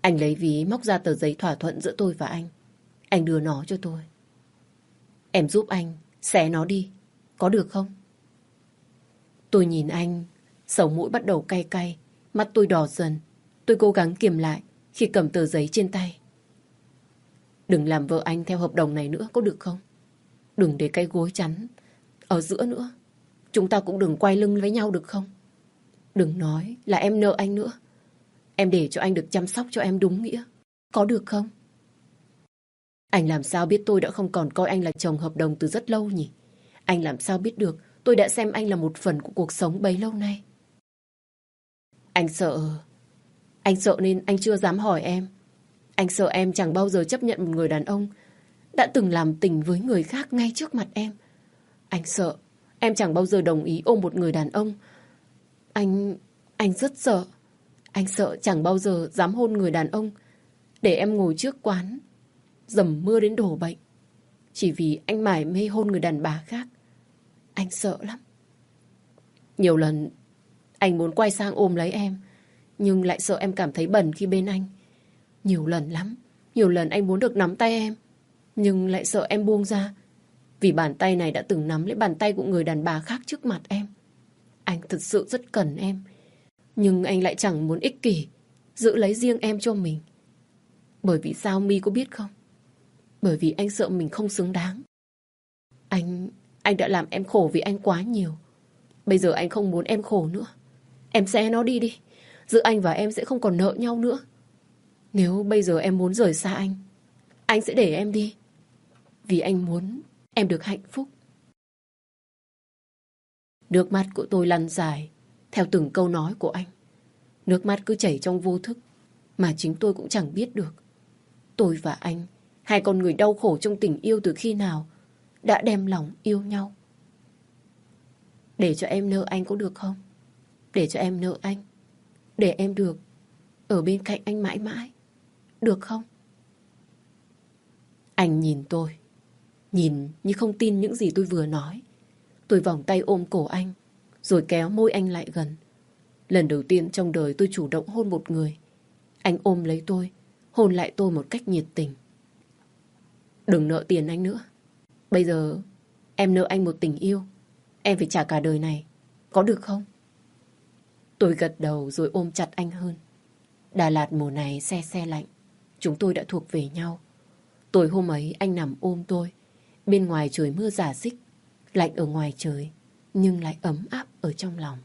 Anh lấy ví móc ra tờ giấy thỏa thuận giữa tôi và anh. Anh đưa nó cho tôi. Em giúp anh xé nó đi. Có được không? Tôi nhìn anh, sầu mũi bắt đầu cay cay, mắt tôi đỏ dần. Tôi cố gắng kiềm lại khi cầm tờ giấy trên tay. Đừng làm vợ anh theo hợp đồng này nữa, có được không? Đừng để cái gối chắn ở giữa nữa. Chúng ta cũng đừng quay lưng với nhau được không? Đừng nói là em nợ anh nữa. Em để cho anh được chăm sóc cho em đúng nghĩa. Có được không? Anh làm sao biết tôi đã không còn coi anh là chồng hợp đồng từ rất lâu nhỉ? Anh làm sao biết được tôi đã xem anh là một phần của cuộc sống bấy lâu nay? Anh sợ... Anh sợ nên anh chưa dám hỏi em. Anh sợ em chẳng bao giờ chấp nhận một người đàn ông đã từng làm tình với người khác ngay trước mặt em. Anh sợ, em chẳng bao giờ đồng ý ôm một người đàn ông. Anh... anh rất sợ. Anh sợ chẳng bao giờ dám hôn người đàn ông để em ngồi trước quán, dầm mưa đến đổ bệnh. Chỉ vì anh mải mê hôn người đàn bà khác. Anh sợ lắm. Nhiều lần, anh muốn quay sang ôm lấy em, nhưng lại sợ em cảm thấy bẩn khi bên anh. Nhiều lần lắm. Nhiều lần anh muốn được nắm tay em nhưng lại sợ em buông ra vì bàn tay này đã từng nắm lấy bàn tay của người đàn bà khác trước mặt em. Anh thật sự rất cần em. Nhưng anh lại chẳng muốn ích kỷ, giữ lấy riêng em cho mình. Bởi vì sao Mi có biết không? Bởi vì anh sợ mình không xứng đáng. Anh, anh đã làm em khổ vì anh quá nhiều. Bây giờ anh không muốn em khổ nữa. Em sẽ nó đi đi. Giữa anh và em sẽ không còn nợ nhau nữa. Nếu bây giờ em muốn rời xa anh, anh sẽ để em đi. Vì anh muốn em được hạnh phúc. Nước mắt của tôi lăn dài theo từng câu nói của anh. Nước mắt cứ chảy trong vô thức mà chính tôi cũng chẳng biết được. Tôi và anh, hai con người đau khổ trong tình yêu từ khi nào đã đem lòng yêu nhau. Để cho em nợ anh có được không? Để cho em nợ anh. Để em được ở bên cạnh anh mãi mãi. Được không? Anh nhìn tôi. Nhìn như không tin những gì tôi vừa nói. Tôi vòng tay ôm cổ anh, rồi kéo môi anh lại gần. Lần đầu tiên trong đời tôi chủ động hôn một người. Anh ôm lấy tôi, hôn lại tôi một cách nhiệt tình. Đừng nợ tiền anh nữa. Bây giờ em nợ anh một tình yêu. Em phải trả cả đời này. Có được không? Tôi gật đầu rồi ôm chặt anh hơn. Đà Lạt mùa này xe xe lạnh. Chúng tôi đã thuộc về nhau. Tối hôm ấy anh nằm ôm tôi. Bên ngoài trời mưa giả dích, lạnh ở ngoài trời, nhưng lại ấm áp ở trong lòng.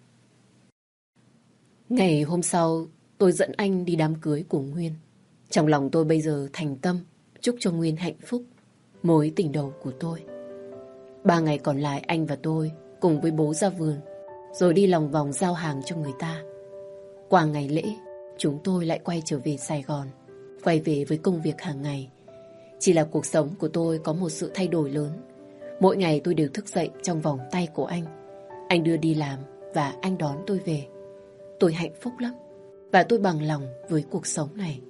Ngày hôm sau, tôi dẫn anh đi đám cưới của Nguyên. Trong lòng tôi bây giờ thành tâm, chúc cho Nguyên hạnh phúc, mối tình đầu của tôi. Ba ngày còn lại anh và tôi cùng với bố ra vườn, rồi đi lòng vòng giao hàng cho người ta. Qua ngày lễ, chúng tôi lại quay trở về Sài Gòn, quay về với công việc hàng ngày, chỉ là cuộc sống của tôi có một sự thay đổi lớn. Mỗi ngày tôi đều thức dậy trong vòng tay của anh. Anh đưa đi làm và anh đón tôi về. Tôi hạnh phúc lắm và tôi bằng lòng với cuộc sống này.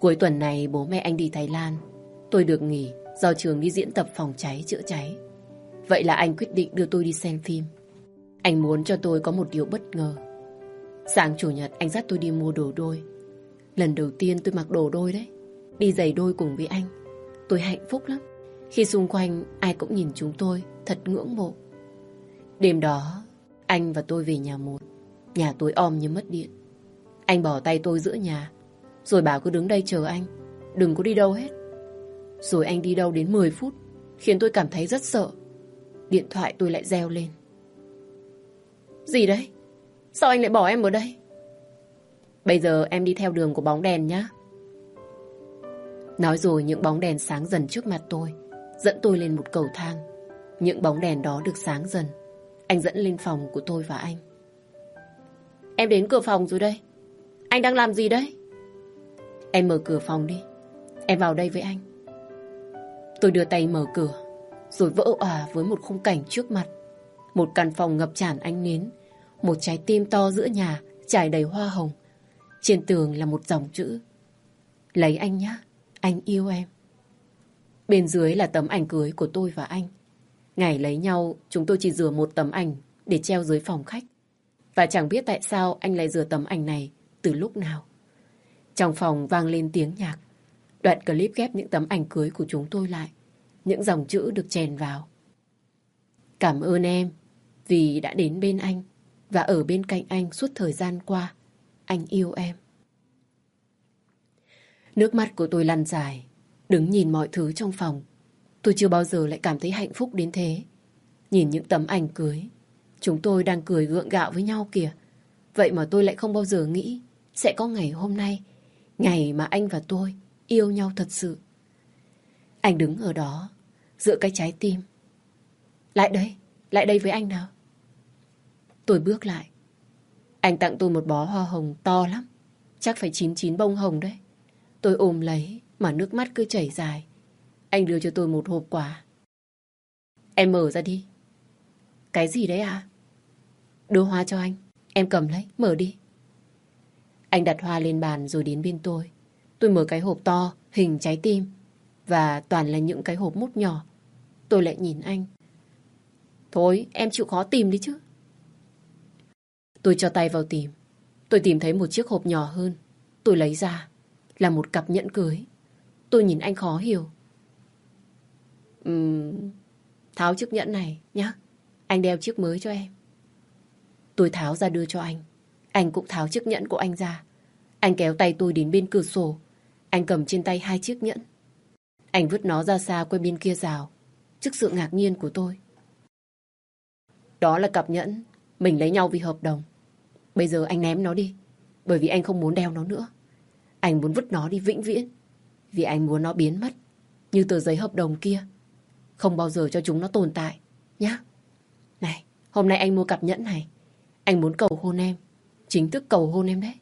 Cuối tuần này bố mẹ anh đi Thái Lan. Tôi được nghỉ do trường đi diễn tập phòng cháy chữa cháy. Vậy là anh quyết định đưa tôi đi xem phim. Anh muốn cho tôi có một điều bất ngờ. Sáng chủ nhật anh dắt tôi đi mua đồ đôi. Lần đầu tiên tôi mặc đồ đôi đấy. Đi giày đôi cùng với anh. Tôi hạnh phúc lắm. Khi xung quanh, ai cũng nhìn chúng tôi, Thật ngưỡng mộ. Đêm đó, Anh và tôi về nhà một. Nhà tôi om như mất điện. Anh bỏ tay tôi giữa nhà. Rồi bảo cứ đứng đây chờ anh. Đừng có đi đâu hết. Rồi anh đi đâu đến 10 phút, Khiến tôi cảm thấy rất sợ. Điện thoại tôi lại reo lên. Gì đấy? Sao anh lại bỏ em ở đây? Bây giờ em đi theo đường của bóng đèn nhá. Nói rồi những bóng đèn sáng dần trước mặt tôi, dẫn tôi lên một cầu thang. Những bóng đèn đó được sáng dần. Anh dẫn lên phòng của tôi và anh. Em đến cửa phòng rồi đây. Anh đang làm gì đấy? Em mở cửa phòng đi. Em vào đây với anh. Tôi đưa tay mở cửa, rồi vỡ òa với một khung cảnh trước mặt. Một căn phòng ngập tràn ánh nến, một trái tim to giữa nhà trải đầy hoa hồng. Trên tường là một dòng chữ. Lấy anh nhé. Anh yêu em. Bên dưới là tấm ảnh cưới của tôi và anh. Ngày lấy nhau, chúng tôi chỉ rửa một tấm ảnh để treo dưới phòng khách. Và chẳng biết tại sao anh lại rửa tấm ảnh này từ lúc nào. Trong phòng vang lên tiếng nhạc. Đoạn clip ghép những tấm ảnh cưới của chúng tôi lại. Những dòng chữ được chèn vào. Cảm ơn em vì đã đến bên anh và ở bên cạnh anh suốt thời gian qua. Anh yêu em. Nước mắt của tôi lăn dài, đứng nhìn mọi thứ trong phòng. Tôi chưa bao giờ lại cảm thấy hạnh phúc đến thế. Nhìn những tấm ảnh cưới, chúng tôi đang cười gượng gạo với nhau kìa. Vậy mà tôi lại không bao giờ nghĩ sẽ có ngày hôm nay, ngày mà anh và tôi yêu nhau thật sự. Anh đứng ở đó, giữa cái trái tim. Lại đây, lại đây với anh nào. Tôi bước lại. Anh tặng tôi một bó hoa hồng to lắm. Chắc phải 99 bông hồng đấy. Tôi ôm lấy mà nước mắt cứ chảy dài. Anh đưa cho tôi một hộp quà. Em mở ra đi. Cái gì đấy à? Đưa hoa cho anh. Em cầm lấy, mở đi. Anh đặt hoa lên bàn rồi đến bên tôi. Tôi mở cái hộp to, hình trái tim. Và toàn là những cái hộp mút nhỏ. Tôi lại nhìn anh. Thôi, em chịu khó tìm đi chứ. Tôi cho tay vào tìm. Tôi tìm thấy một chiếc hộp nhỏ hơn. Tôi lấy ra. Là một cặp nhẫn cưới. Tôi nhìn anh khó hiểu. Uhm, tháo chiếc nhẫn này nhé. Anh đeo chiếc mới cho em. Tôi tháo ra đưa cho anh. Anh cũng tháo chiếc nhẫn của anh ra. Anh kéo tay tôi đến bên cửa sổ. Anh cầm trên tay hai chiếc nhẫn. Anh vứt nó ra xa qua bên kia rào. Trước sự ngạc nhiên của tôi. Đó là cặp nhẫn. Mình lấy nhau vì hợp đồng. Bây giờ anh ném nó đi. Bởi vì anh không muốn đeo nó nữa. Anh muốn vứt nó đi vĩnh viễn. Vì anh muốn nó biến mất. Như tờ giấy hợp đồng kia. Không bao giờ cho chúng nó tồn tại. Nhá. Này, hôm nay anh mua cặp nhẫn này. Anh muốn cầu hôn em. Chính thức cầu hôn em đấy.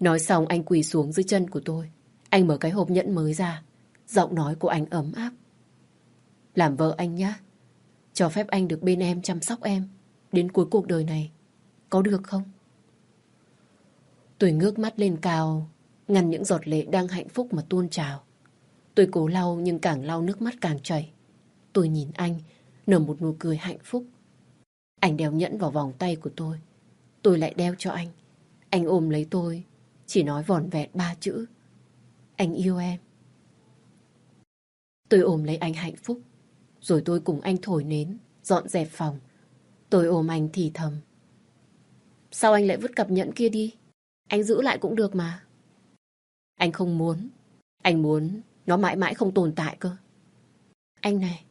Nói xong anh quỳ xuống dưới chân của tôi. Anh mở cái hộp nhẫn mới ra. Giọng nói của anh ấm áp. Làm vợ anh nhá. Cho phép anh được bên em chăm sóc em. Đến cuối cuộc đời này. Có được không? Tôi ngước mắt lên cao. Ngăn những giọt lệ đang hạnh phúc mà tuôn trào. Tôi cố lau nhưng càng lau nước mắt càng chảy. Tôi nhìn anh, nở một nụ cười hạnh phúc. Anh đeo nhẫn vào vòng tay của tôi. Tôi lại đeo cho anh. Anh ôm lấy tôi, chỉ nói vòn vẹn ba chữ. Anh yêu em. Tôi ôm lấy anh hạnh phúc. Rồi tôi cùng anh thổi nến, dọn dẹp phòng. Tôi ôm anh thì thầm. Sao anh lại vứt cặp nhẫn kia đi? Anh giữ lại cũng được mà. Anh không muốn. Anh muốn nó mãi mãi không tồn tại cơ. Anh này,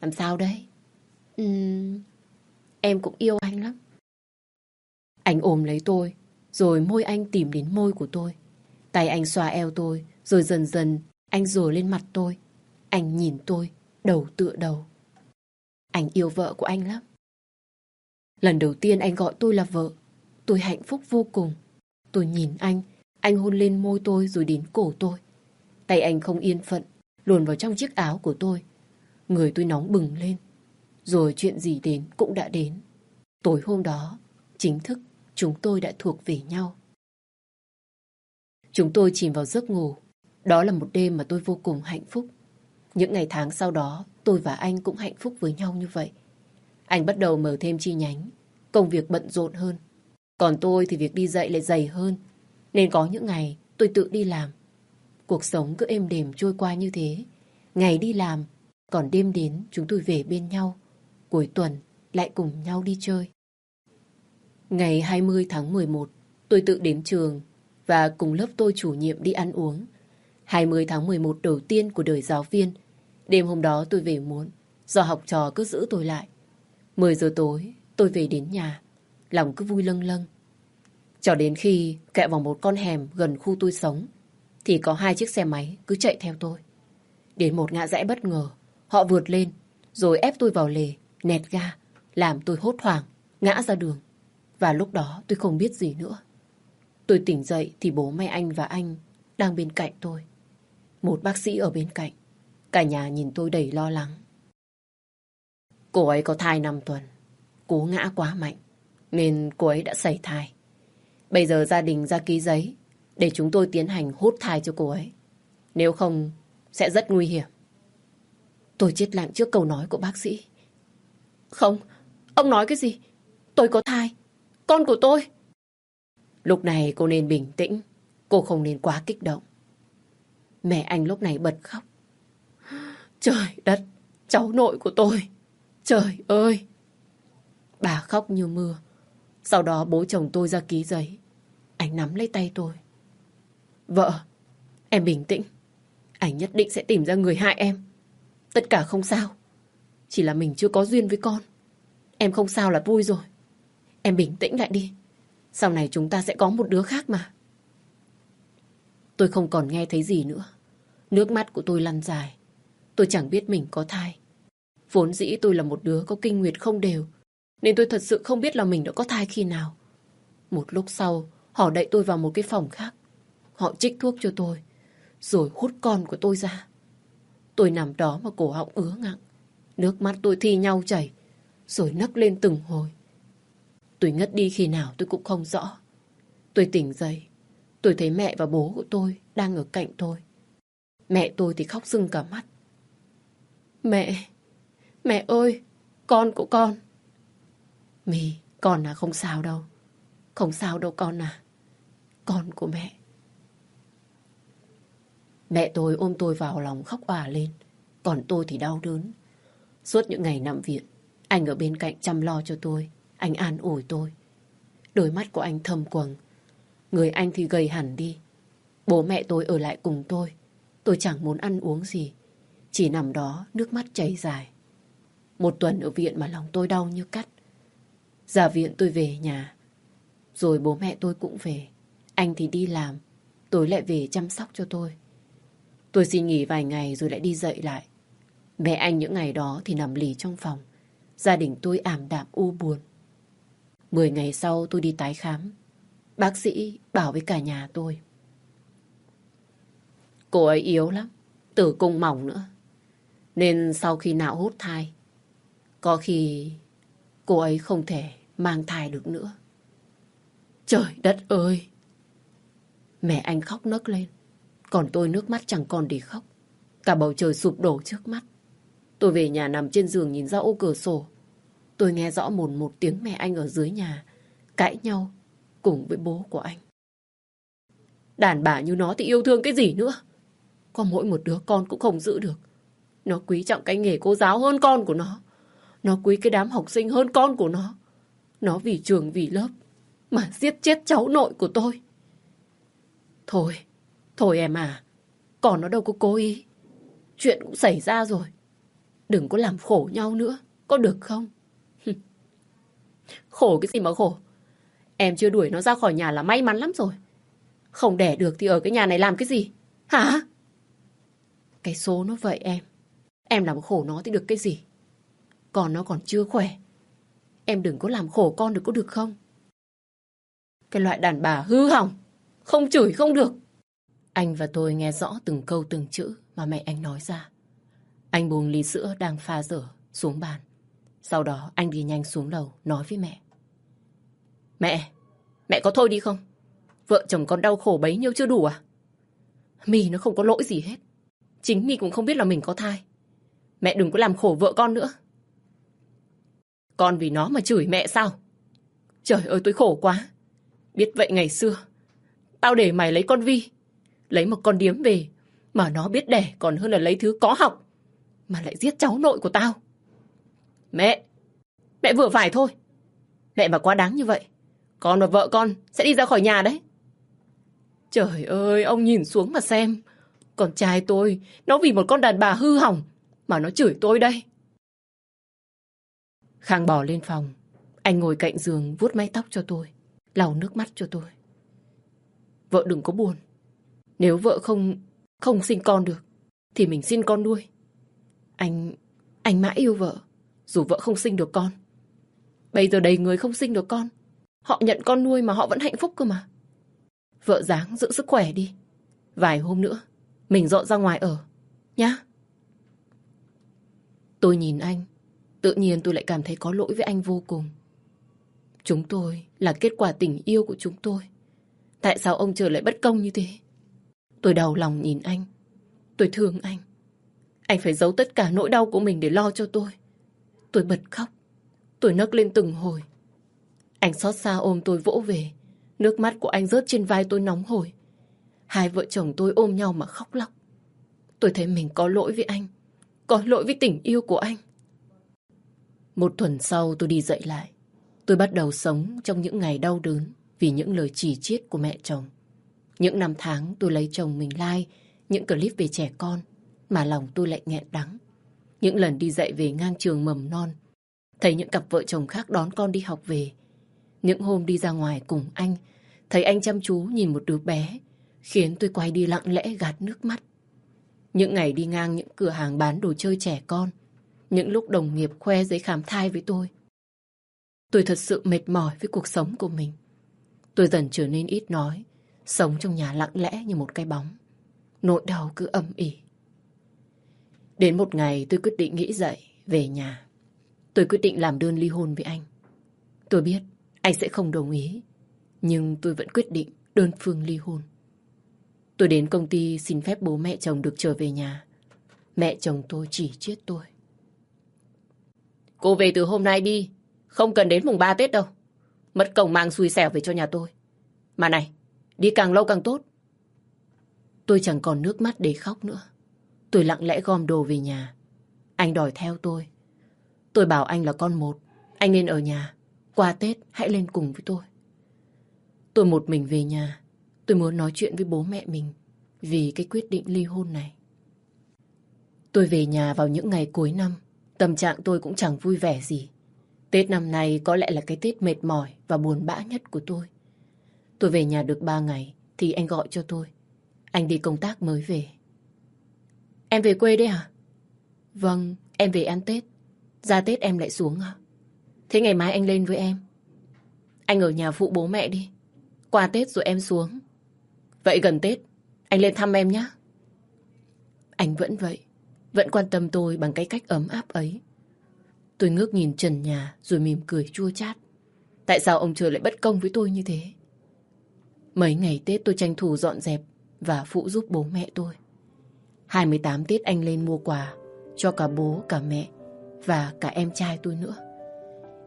làm sao đấy? Uhm, em cũng yêu anh lắm. Anh ôm lấy tôi, rồi môi anh tìm đến môi của tôi. Tay anh xoa eo tôi, rồi dần dần anh rồ lên mặt tôi. Anh nhìn tôi, đầu tựa đầu. Anh yêu vợ của anh lắm. Lần đầu tiên anh gọi tôi là vợ, tôi hạnh phúc vô cùng. Tôi nhìn anh, anh hôn lên môi tôi rồi đến cổ tôi. Tay anh không yên phận, luồn vào trong chiếc áo của tôi. Người tôi nóng bừng lên. Rồi chuyện gì đến cũng đã đến. Tối hôm đó, chính thức chúng tôi đã thuộc về nhau. Chúng tôi chìm vào giấc ngủ. Đó là một đêm mà tôi vô cùng hạnh phúc. Những ngày tháng sau đó, tôi và anh cũng hạnh phúc với nhau như vậy. Anh bắt đầu mở thêm chi nhánh, công việc bận rộn hơn. Còn tôi thì việc đi dạy lại dày hơn. Nên có những ngày tôi tự đi làm. Cuộc sống cứ êm đềm trôi qua như thế. Ngày đi làm, còn đêm đến chúng tôi về bên nhau. Cuối tuần lại cùng nhau đi chơi. Ngày 20 tháng 11, tôi tự đến trường và cùng lớp tôi chủ nhiệm đi ăn uống. 20 tháng 11 đầu tiên của đời giáo viên. Đêm hôm đó tôi về muộn, do học trò cứ giữ tôi lại. 10 giờ tối, tôi về đến nhà, lòng cứ vui lâng lâng. Cho đến khi kẹ vào một con hẻm gần khu tôi sống, thì có hai chiếc xe máy cứ chạy theo tôi. Đến một ngã rẽ bất ngờ, họ vượt lên, rồi ép tôi vào lề, nẹt ga, làm tôi hốt hoảng, ngã ra đường. Và lúc đó tôi không biết gì nữa. Tôi tỉnh dậy thì bố mẹ anh và anh đang bên cạnh tôi. Một bác sĩ ở bên cạnh. Cả nhà nhìn tôi đầy lo lắng. Cô ấy có thai 5 tuần. Cố ngã quá mạnh. Nên cô ấy đã xảy thai. Bây giờ gia đình ra ký giấy để chúng tôi tiến hành hút thai cho cô ấy. Nếu không, sẽ rất nguy hiểm. Tôi chết lặng trước câu nói của bác sĩ. Không, ông nói cái gì? Tôi có thai. Con của tôi. Lúc này cô nên bình tĩnh. Cô không nên quá kích động. Mẹ anh lúc này bật khóc. Trời đất, cháu nội của tôi. Trời ơi! Bà khóc như mưa. Sau đó bố chồng tôi ra ký giấy. Anh nắm lấy tay tôi. Vợ, em bình tĩnh. Anh nhất định sẽ tìm ra người hại em. Tất cả không sao. Chỉ là mình chưa có duyên với con. Em không sao là vui rồi. Em bình tĩnh lại đi. Sau này chúng ta sẽ có một đứa khác mà. Tôi không còn nghe thấy gì nữa. Nước mắt của tôi lăn dài. Tôi chẳng biết mình có thai. Vốn dĩ tôi là một đứa có kinh nguyệt không đều. Nên tôi thật sự không biết là mình đã có thai khi nào. Một lúc sau, họ đẩy tôi vào một cái phòng khác. Họ trích thuốc cho tôi. Rồi hút con của tôi ra. Tôi nằm đó mà cổ họng ứa ngặng. Nước mắt tôi thi nhau chảy. Rồi nấc lên từng hồi. Tôi ngất đi khi nào tôi cũng không rõ. Tôi tỉnh dậy. Tôi thấy mẹ và bố của tôi đang ở cạnh tôi. Mẹ tôi thì khóc sưng cả mắt. Mẹ, mẹ ơi, con của con. Mì, con à không sao đâu. Không sao đâu con à. Con của mẹ. Mẹ tôi ôm tôi vào lòng khóc òa lên. Còn tôi thì đau đớn. Suốt những ngày nằm viện, anh ở bên cạnh chăm lo cho tôi. Anh an ủi tôi. Đôi mắt của anh thâm quầng. Người anh thì gầy hẳn đi. Bố mẹ tôi ở lại cùng tôi. Tôi chẳng muốn ăn uống gì. Chỉ nằm đó, nước mắt chảy dài. Một tuần ở viện mà lòng tôi đau như cắt. Ra viện tôi về nhà. Rồi bố mẹ tôi cũng về. Anh thì đi làm. Tôi lại về chăm sóc cho tôi. Tôi xin nghỉ vài ngày rồi lại đi dậy lại. Mẹ anh những ngày đó thì nằm lì trong phòng. Gia đình tôi ảm đạm u buồn. Mười ngày sau tôi đi tái khám. Bác sĩ bảo với cả nhà tôi. Cô ấy yếu lắm, tử cung mỏng nữa. Nên sau khi nạo hút thai, có khi cô ấy không thể mang thai được nữa. Trời đất ơi! Mẹ anh khóc nấc lên, còn tôi nước mắt chẳng còn để khóc. Cả bầu trời sụp đổ trước mắt. Tôi về nhà nằm trên giường nhìn ra ô cửa sổ. Tôi nghe rõ mồn một tiếng mẹ anh ở dưới nhà, cãi nhau cùng với bố của anh. Đàn bà như nó thì yêu thương cái gì nữa? Có mỗi một đứa con cũng không giữ được. Nó quý trọng cái nghề cô giáo hơn con của nó. Nó quý cái đám học sinh hơn con của nó. Nó vì trường vì lớp mà giết chết cháu nội của tôi. Thôi, thôi em à, còn nó đâu có cố ý. Chuyện cũng xảy ra rồi. Đừng có làm khổ nhau nữa, có được không? khổ cái gì mà khổ. Em chưa đuổi nó ra khỏi nhà là may mắn lắm rồi. Không đẻ được thì ở cái nhà này làm cái gì? Hả? Cái số nó vậy em. Em làm khổ nó thì được cái gì? Còn nó còn chưa khỏe. Em đừng có làm khổ con được có được không? Cái loại đàn bà hư hỏng. Không chửi không được. Anh và tôi nghe rõ từng câu từng chữ mà mẹ anh nói ra. Anh buông ly sữa đang pha dở xuống bàn. Sau đó anh đi nhanh xuống lầu nói với mẹ. Mẹ, mẹ có thôi đi không? Vợ chồng con đau khổ bấy nhiêu chưa đủ à? mì nó không có lỗi gì hết. Chính mì cũng không biết là mình có thai. Mẹ đừng có làm khổ vợ con nữa. Con vì nó mà chửi mẹ sao? Trời ơi tôi khổ quá. Biết vậy ngày xưa, tao để mày lấy con Vi. Lấy một con điếm về, mà nó biết đẻ còn hơn là lấy thứ có học. Mà lại giết cháu nội của tao. Mẹ, mẹ vừa phải thôi. Mẹ mà quá đáng như vậy, con và vợ con sẽ đi ra khỏi nhà đấy. Trời ơi, ông nhìn xuống mà xem. Con trai tôi, nó vì một con đàn bà hư hỏng mà nó chửi tôi đây. Khang bỏ lên phòng. Anh ngồi cạnh giường vuốt mái tóc cho tôi. lau nước mắt cho tôi. Vợ đừng có buồn. Nếu vợ không không sinh con được thì mình xin con nuôi. Anh anh mãi yêu vợ dù vợ không sinh được con. Bây giờ đầy người không sinh được con. Họ nhận con nuôi mà họ vẫn hạnh phúc cơ mà. Vợ dáng giữ sức khỏe đi. Vài hôm nữa, mình dọn ra ngoài ở. Nhá. Tôi nhìn anh. Tự nhiên tôi lại cảm thấy có lỗi với anh vô cùng. Chúng tôi là kết quả tình yêu của chúng tôi. Tại sao ông trời lại bất công như thế? Tôi đau lòng nhìn anh. Tôi thương anh. Anh phải giấu tất cả nỗi đau của mình để lo cho tôi. Tôi bật khóc. Tôi nấc lên từng hồi. Anh xót xa ôm tôi vỗ về. Nước mắt của anh rớt trên vai tôi nóng hổi. Hai vợ chồng tôi ôm nhau mà khóc lóc. Tôi thấy mình có lỗi với anh. Có lỗi với tình yêu của anh. Một tuần sau tôi đi dậy lại. Tôi bắt đầu sống trong những ngày đau đớn vì những lời chỉ chiết của mẹ chồng. Những năm tháng tôi lấy chồng mình like những clip về trẻ con, mà lòng tôi lại nghẹn đắng. Những lần đi dạy về ngang trường mầm non, thấy những cặp vợ chồng khác đón con đi học về. Những hôm đi ra ngoài cùng anh, thấy anh chăm chú nhìn một đứa bé, khiến tôi quay đi lặng lẽ gạt nước mắt. Những ngày đi ngang những cửa hàng bán đồ chơi trẻ con những lúc đồng nghiệp khoe giấy khám thai với tôi. Tôi thật sự mệt mỏi với cuộc sống của mình. Tôi dần trở nên ít nói, sống trong nhà lặng lẽ như một cái bóng. Nỗi đau cứ âm ỉ. Đến một ngày tôi quyết định nghĩ dậy, về nhà. Tôi quyết định làm đơn ly hôn với anh. Tôi biết anh sẽ không đồng ý, nhưng tôi vẫn quyết định đơn phương ly hôn. Tôi đến công ty xin phép bố mẹ chồng được trở về nhà. Mẹ chồng tôi chỉ chết tôi. Cô về từ hôm nay đi. Không cần đến mùng 3 Tết đâu. Mất cổng mang xui xẻo về cho nhà tôi. Mà này, đi càng lâu càng tốt. Tôi chẳng còn nước mắt để khóc nữa. Tôi lặng lẽ gom đồ về nhà. Anh đòi theo tôi. Tôi bảo anh là con một. Anh nên ở nhà. Qua Tết hãy lên cùng với tôi. Tôi một mình về nhà. Tôi muốn nói chuyện với bố mẹ mình vì cái quyết định ly hôn này. Tôi về nhà vào những ngày cuối năm. Tâm trạng tôi cũng chẳng vui vẻ gì. Tết năm nay có lẽ là cái Tết mệt mỏi và buồn bã nhất của tôi. Tôi về nhà được ba ngày thì anh gọi cho tôi. Anh đi công tác mới về. Em về quê đấy hả? Vâng, em về ăn Tết. Ra Tết em lại xuống à? Thế ngày mai anh lên với em. Anh ở nhà phụ bố mẹ đi. Qua Tết rồi em xuống. Vậy gần Tết, anh lên thăm em nhé. Anh vẫn vậy vẫn quan tâm tôi bằng cái cách ấm áp ấy. Tôi ngước nhìn trần nhà rồi mỉm cười chua chát. Tại sao ông trời lại bất công với tôi như thế? Mấy ngày Tết tôi tranh thủ dọn dẹp và phụ giúp bố mẹ tôi. 28 Tết anh lên mua quà cho cả bố, cả mẹ và cả em trai tôi nữa.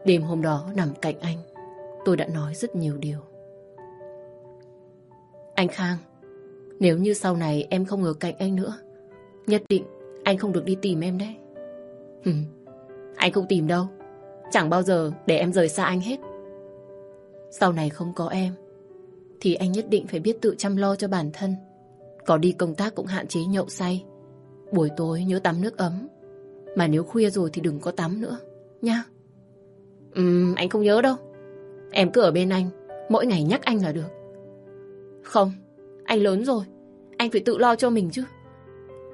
Đêm hôm đó nằm cạnh anh, tôi đã nói rất nhiều điều. Anh Khang, nếu như sau này em không ở cạnh anh nữa, nhất định anh không được đi tìm em đấy. Ừ, anh không tìm đâu. Chẳng bao giờ để em rời xa anh hết. Sau này không có em, thì anh nhất định phải biết tự chăm lo cho bản thân. Có đi công tác cũng hạn chế nhậu say. Buổi tối nhớ tắm nước ấm. Mà nếu khuya rồi thì đừng có tắm nữa, nha. Ừm, anh không nhớ đâu. Em cứ ở bên anh, mỗi ngày nhắc anh là được. Không, anh lớn rồi. Anh phải tự lo cho mình chứ.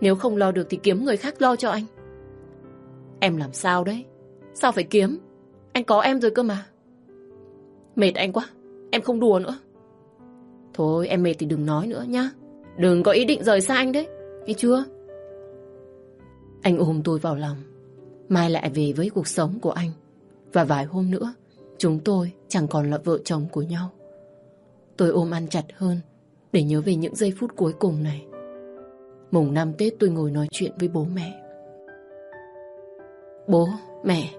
Nếu không lo được thì kiếm người khác lo cho anh. Em làm sao đấy? Sao phải kiếm? Anh có em rồi cơ mà. Mệt anh quá. Em không đùa nữa. Thôi em mệt thì đừng nói nữa nhá. Đừng có ý định rời xa anh đấy. Nghe chưa? Anh ôm tôi vào lòng. Mai lại về với cuộc sống của anh. Và vài hôm nữa, chúng tôi chẳng còn là vợ chồng của nhau. Tôi ôm anh chặt hơn để nhớ về những giây phút cuối cùng này. Mùng năm Tết tôi ngồi nói chuyện với bố mẹ. Bố, mẹ,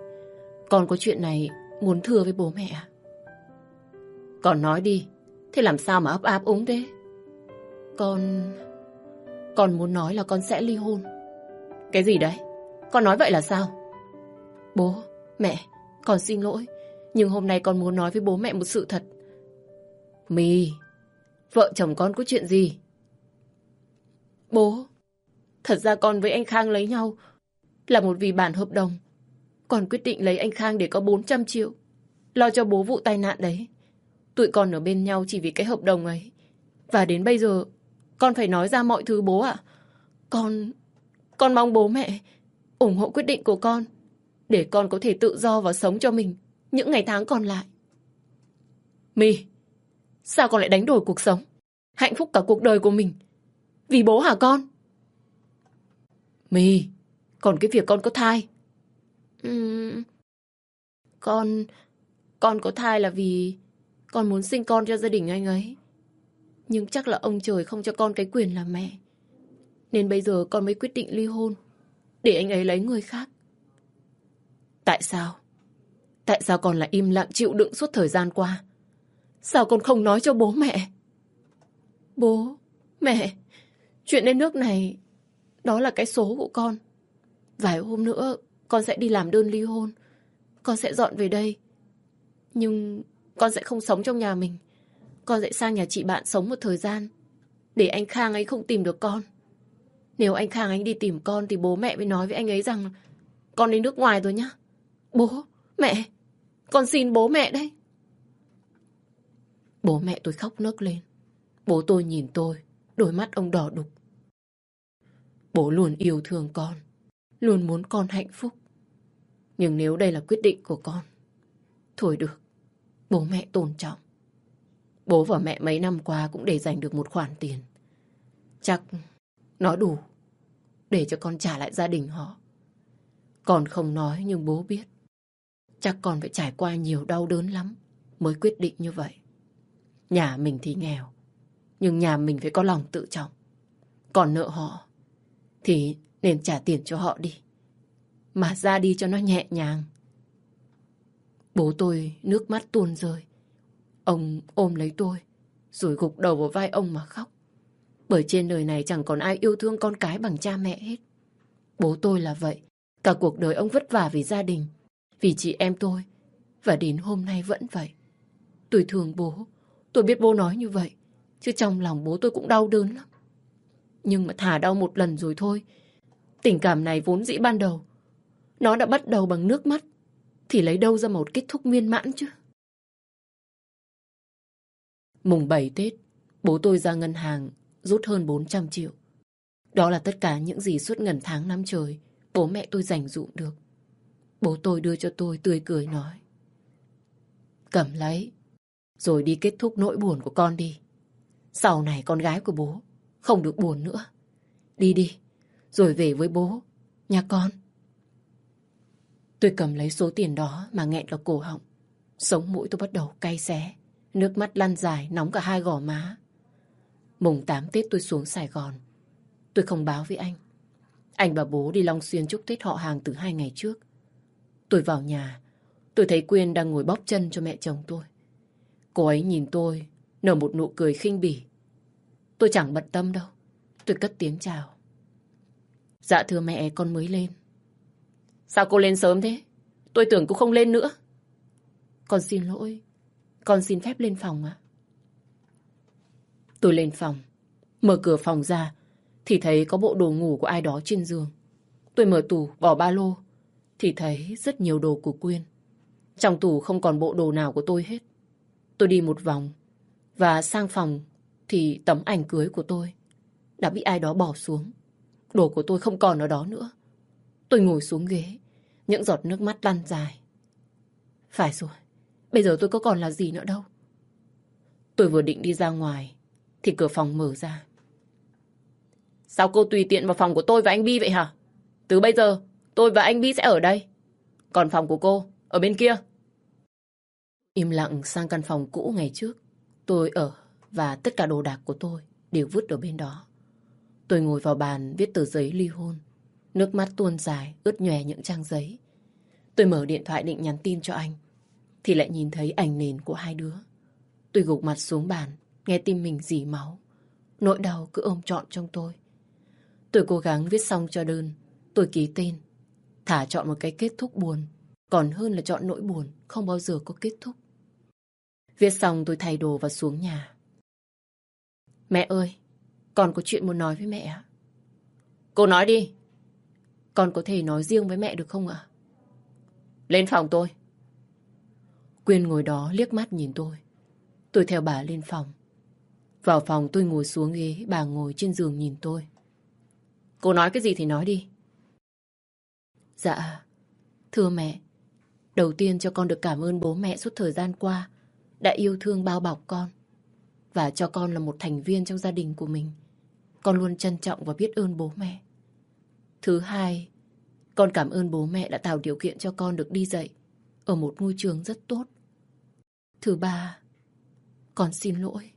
con có chuyện này muốn thưa với bố mẹ à? Con nói đi, thế làm sao mà ấp áp úng thế? Con... Con muốn nói là con sẽ ly hôn. Cái gì đấy? Con nói vậy là sao? Bố, mẹ, con xin lỗi. Nhưng hôm nay con muốn nói với bố mẹ một sự thật. Mì, vợ chồng con có chuyện gì? Bố, thật ra con với anh Khang lấy nhau là một vì bản hợp đồng. Con quyết định lấy anh Khang để có 400 triệu. Lo cho bố vụ tai nạn đấy. Tụi con ở bên nhau chỉ vì cái hợp đồng ấy. Và đến bây giờ, con phải nói ra mọi thứ bố ạ. Con... Con mong bố mẹ ủng hộ quyết định của con để con có thể tự do và sống cho mình những ngày tháng còn lại. My, sao con lại đánh đổi cuộc sống? Hạnh phúc cả cuộc đời của mình vì bố hả con? Mì, còn cái việc con có thai? Uhm, con... Con có thai là vì con muốn sinh con cho gia đình anh ấy. Nhưng chắc là ông trời không cho con cái quyền làm mẹ. Nên bây giờ con mới quyết định ly hôn. để anh ấy lấy người khác. Tại sao? Tại sao con lại im lặng chịu đựng suốt thời gian qua? Sao con không nói cho bố mẹ? Bố, mẹ, chuyện đến nước này, đó là cái số của con. Vài hôm nữa, con sẽ đi làm đơn ly hôn. Con sẽ dọn về đây. Nhưng con sẽ không sống trong nhà mình. Con sẽ sang nhà chị bạn sống một thời gian. Để anh Khang ấy không tìm được con. Nếu anh Khang anh đi tìm con thì bố mẹ mới nói với anh ấy rằng con đi nước ngoài rồi nhá. Bố, mẹ, con xin bố mẹ đấy. Bố mẹ tôi khóc nức lên. Bố tôi nhìn tôi, đôi mắt ông đỏ đục. Bố luôn yêu thương con, luôn muốn con hạnh phúc. Nhưng nếu đây là quyết định của con, thôi được, bố mẹ tôn trọng. Bố và mẹ mấy năm qua cũng để dành được một khoản tiền. Chắc nó đủ để cho con trả lại gia đình họ. Con không nói nhưng bố biết. Chắc con phải trải qua nhiều đau đớn lắm mới quyết định như vậy. Nhà mình thì nghèo, nhưng nhà mình phải có lòng tự trọng. Còn nợ họ thì nên trả tiền cho họ đi. Mà ra đi cho nó nhẹ nhàng. Bố tôi nước mắt tuôn rơi. Ông ôm lấy tôi, rồi gục đầu vào vai ông mà khóc. Bởi trên đời này chẳng còn ai yêu thương con cái bằng cha mẹ hết. Bố tôi là vậy. Cả cuộc đời ông vất vả vì gia đình, vì chị em tôi. Và đến hôm nay vẫn vậy. Tôi thương bố. Tôi biết bố nói như vậy. Chứ trong lòng bố tôi cũng đau đớn lắm. Nhưng mà thả đau một lần rồi thôi. Tình cảm này vốn dĩ ban đầu. Nó đã bắt đầu bằng nước mắt. Thì lấy đâu ra một kết thúc viên mãn chứ. Mùng 7 Tết, bố tôi ra ngân hàng rút hơn 400 triệu. Đó là tất cả những gì suốt ngần tháng năm trời bố mẹ tôi dành dụm được. Bố tôi đưa cho tôi tươi cười nói. Cầm lấy, rồi đi kết thúc nỗi buồn của con đi. Sau này con gái của bố không được buồn nữa. Đi đi, rồi về với bố, nhà con. Tôi cầm lấy số tiền đó mà nghẹn vào cổ họng. Sống mũi tôi bắt đầu cay xé. Nước mắt lăn dài, nóng cả hai gò má. Mùng 8 Tết tôi xuống Sài Gòn. Tôi không báo với anh. Anh và bố đi Long Xuyên chúc Tết họ hàng từ hai ngày trước. Tôi vào nhà, tôi thấy Quyên đang ngồi bóp chân cho mẹ chồng tôi. Cô ấy nhìn tôi, nở một nụ cười khinh bỉ. Tôi chẳng bận tâm đâu. Tôi cất tiếng chào. Dạ thưa mẹ, con mới lên. Sao cô lên sớm thế? Tôi tưởng cô không lên nữa. Con xin lỗi. Con xin phép lên phòng ạ. Tôi lên phòng. Mở cửa phòng ra thì thấy có bộ đồ ngủ của ai đó trên giường. Tôi mở tủ, bỏ ba lô thì thấy rất nhiều đồ của Quyên. Trong tủ không còn bộ đồ nào của tôi hết. Tôi đi một vòng và sang phòng thì tấm ảnh cưới của tôi đã bị ai đó bỏ xuống. Đồ của tôi không còn ở đó nữa. Tôi ngồi xuống ghế, những giọt nước mắt lăn dài. Phải rồi, bây giờ tôi có còn là gì nữa đâu. Tôi vừa định đi ra ngoài thì cửa phòng mở ra. Sao cô tùy tiện vào phòng của tôi và anh Bi vậy hả? Từ bây giờ, tôi và anh Bi sẽ ở đây. Còn phòng của cô, ở bên kia. Im lặng sang căn phòng cũ ngày trước. Tôi ở và tất cả đồ đạc của tôi đều vứt ở bên đó. Tôi ngồi vào bàn viết tờ giấy ly hôn. Nước mắt tuôn dài, ướt nhòe những trang giấy. Tôi mở điện thoại định nhắn tin cho anh. Thì lại nhìn thấy ảnh nền của hai đứa. Tôi gục mặt xuống bàn, nghe tim mình dì máu. Nỗi đau cứ ôm trọn trong tôi. Tôi cố gắng viết xong cho đơn. Tôi ký tên. Thả chọn một cái kết thúc buồn. Còn hơn là chọn nỗi buồn không bao giờ có kết thúc. Viết xong tôi thay đồ và xuống nhà. Mẹ ơi, con có chuyện muốn nói với mẹ ạ. Cô nói đi. Con có thể nói riêng với mẹ được không ạ? Lên phòng tôi. Quyên ngồi đó liếc mắt nhìn tôi. Tôi theo bà lên phòng. Vào phòng tôi ngồi xuống ghế, bà ngồi trên giường nhìn tôi. Cô nói cái gì thì nói đi. Dạ, thưa mẹ, đầu tiên cho con được cảm ơn bố mẹ suốt thời gian qua đã yêu thương bao bọc con và cho con là một thành viên trong gia đình của mình. Con luôn trân trọng và biết ơn bố mẹ. Thứ hai, con cảm ơn bố mẹ đã tạo điều kiện cho con được đi dạy ở một ngôi trường rất tốt. Thứ ba, con xin lỗi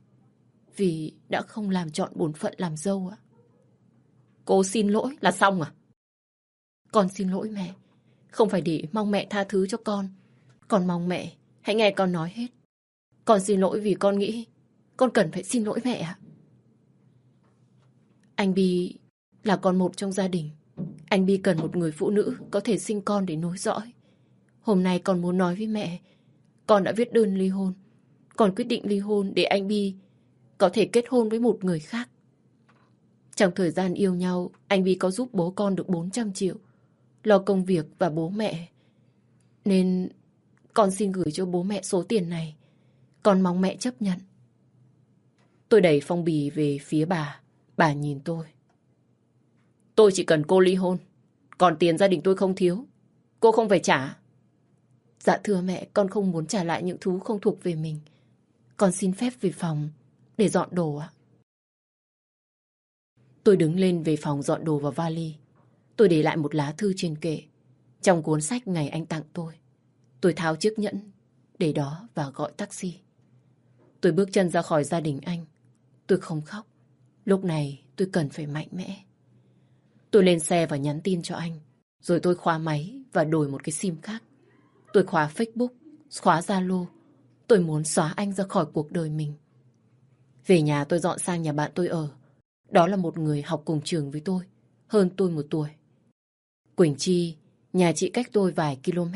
vì đã không làm chọn bổn phận làm dâu ạ. Cô xin lỗi là xong à? Con xin lỗi mẹ. Không phải để mong mẹ tha thứ cho con. Con mong mẹ, hãy nghe con nói hết. Con xin lỗi vì con nghĩ con cần phải xin lỗi mẹ ạ. Anh Bi là con một trong gia đình. Anh Bi cần một người phụ nữ có thể sinh con để nối dõi. Hôm nay con muốn nói với mẹ, con đã viết đơn ly hôn. Con quyết định ly hôn để anh Bi có thể kết hôn với một người khác. Trong thời gian yêu nhau, anh Bi có giúp bố con được 400 triệu, lo công việc và bố mẹ. Nên con xin gửi cho bố mẹ số tiền này. Con mong mẹ chấp nhận. Tôi đẩy phong bì về phía bà. Bà nhìn tôi. Tôi chỉ cần cô ly hôn. Còn tiền gia đình tôi không thiếu. Cô không phải trả. Dạ thưa mẹ, con không muốn trả lại những thứ không thuộc về mình. Con xin phép về phòng để dọn đồ ạ. Tôi đứng lên về phòng dọn đồ vào vali. Tôi để lại một lá thư trên kệ. Trong cuốn sách ngày anh tặng tôi. Tôi tháo chiếc nhẫn để đó và gọi taxi. Tôi bước chân ra khỏi gia đình anh. Tôi không khóc. Lúc này tôi cần phải mạnh mẽ. Tôi lên xe và nhắn tin cho anh. Rồi tôi khóa máy và đổi một cái sim khác. Tôi khóa Facebook, khóa Zalo. Tôi muốn xóa anh ra khỏi cuộc đời mình. Về nhà tôi dọn sang nhà bạn tôi ở. Đó là một người học cùng trường với tôi, hơn tôi một tuổi. Quỳnh Chi, nhà chị cách tôi vài km.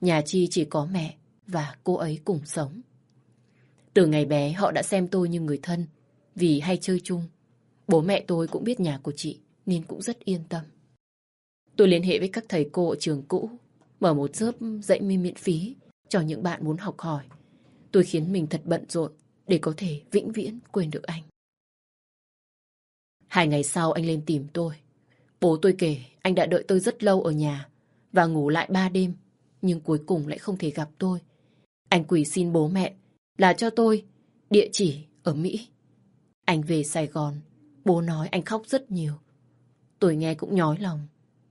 Nhà Chi chỉ có mẹ và cô ấy cùng sống. Từ ngày bé họ đã xem tôi như người thân vì hay chơi chung. Bố mẹ tôi cũng biết nhà của chị nên cũng rất yên tâm. Tôi liên hệ với các thầy cô ở trường cũ, mở một lớp dạy miễn phí cho những bạn muốn học hỏi. Tôi khiến mình thật bận rộn để có thể vĩnh viễn quên được anh. Hai ngày sau anh lên tìm tôi. Bố tôi kể anh đã đợi tôi rất lâu ở nhà và ngủ lại ba đêm, nhưng cuối cùng lại không thể gặp tôi. Anh quỷ xin bố mẹ là cho tôi địa chỉ ở Mỹ. Anh về Sài Gòn, bố nói anh khóc rất nhiều. Tôi nghe cũng nhói lòng,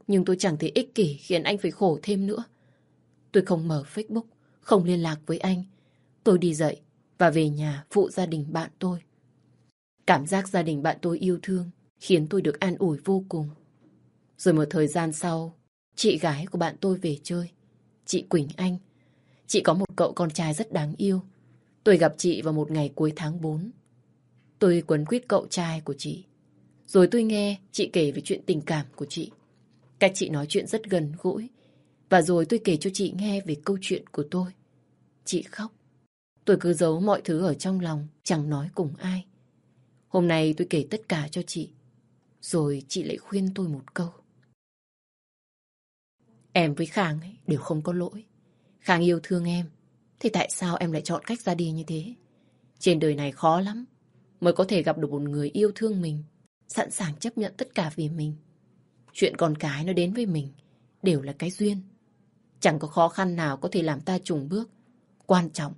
nhưng tôi chẳng thể ích kỷ khiến anh phải khổ thêm nữa. Tôi không mở Facebook, không liên lạc với anh. Tôi đi dậy và về nhà phụ gia đình bạn tôi. Cảm giác gia đình bạn tôi yêu thương khiến tôi được an ủi vô cùng. Rồi một thời gian sau, chị gái của bạn tôi về chơi. Chị Quỳnh Anh. Chị có một cậu con trai rất đáng yêu. Tôi gặp chị vào một ngày cuối tháng 4. Tôi quấn quýt cậu trai của chị. Rồi tôi nghe chị kể về chuyện tình cảm của chị. Cách chị nói chuyện rất gần gũi. Và rồi tôi kể cho chị nghe về câu chuyện của tôi. Chị khóc. Tôi cứ giấu mọi thứ ở trong lòng, chẳng nói cùng ai. Hôm nay tôi kể tất cả cho chị. Rồi chị lại khuyên tôi một câu. Em với Khang ấy đều không có lỗi. Khang yêu thương em. Thì tại sao em lại chọn cách ra đi như thế? Trên đời này khó lắm. Mới có thể gặp được một người yêu thương mình. Sẵn sàng chấp nhận tất cả vì mình. Chuyện con cái nó đến với mình. Đều là cái duyên. Chẳng có khó khăn nào có thể làm ta trùng bước. Quan trọng.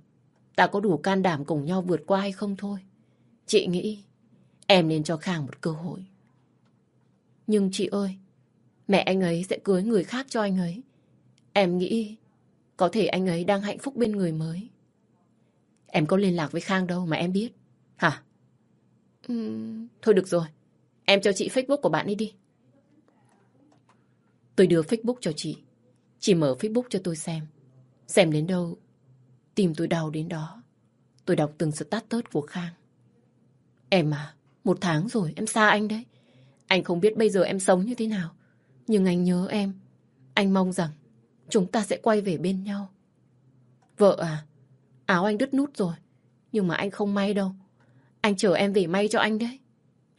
Ta có đủ can đảm cùng nhau vượt qua hay không thôi. Chị nghĩ em nên cho Khang một cơ hội. Nhưng chị ơi, mẹ anh ấy sẽ cưới người khác cho anh ấy. Em nghĩ có thể anh ấy đang hạnh phúc bên người mới. Em có liên lạc với Khang đâu mà em biết. Hả? Uhm, thôi được rồi. Em cho chị Facebook của bạn ấy đi. Tôi đưa Facebook cho chị. Chị mở Facebook cho tôi xem. Xem đến đâu, tìm tôi đau đến đó. Tôi đọc từng status của Khang. Em à, một tháng rồi em xa anh đấy. Anh không biết bây giờ em sống như thế nào. Nhưng anh nhớ em. Anh mong rằng chúng ta sẽ quay về bên nhau. Vợ à, áo anh đứt nút rồi. Nhưng mà anh không may đâu. Anh chờ em về may cho anh đấy.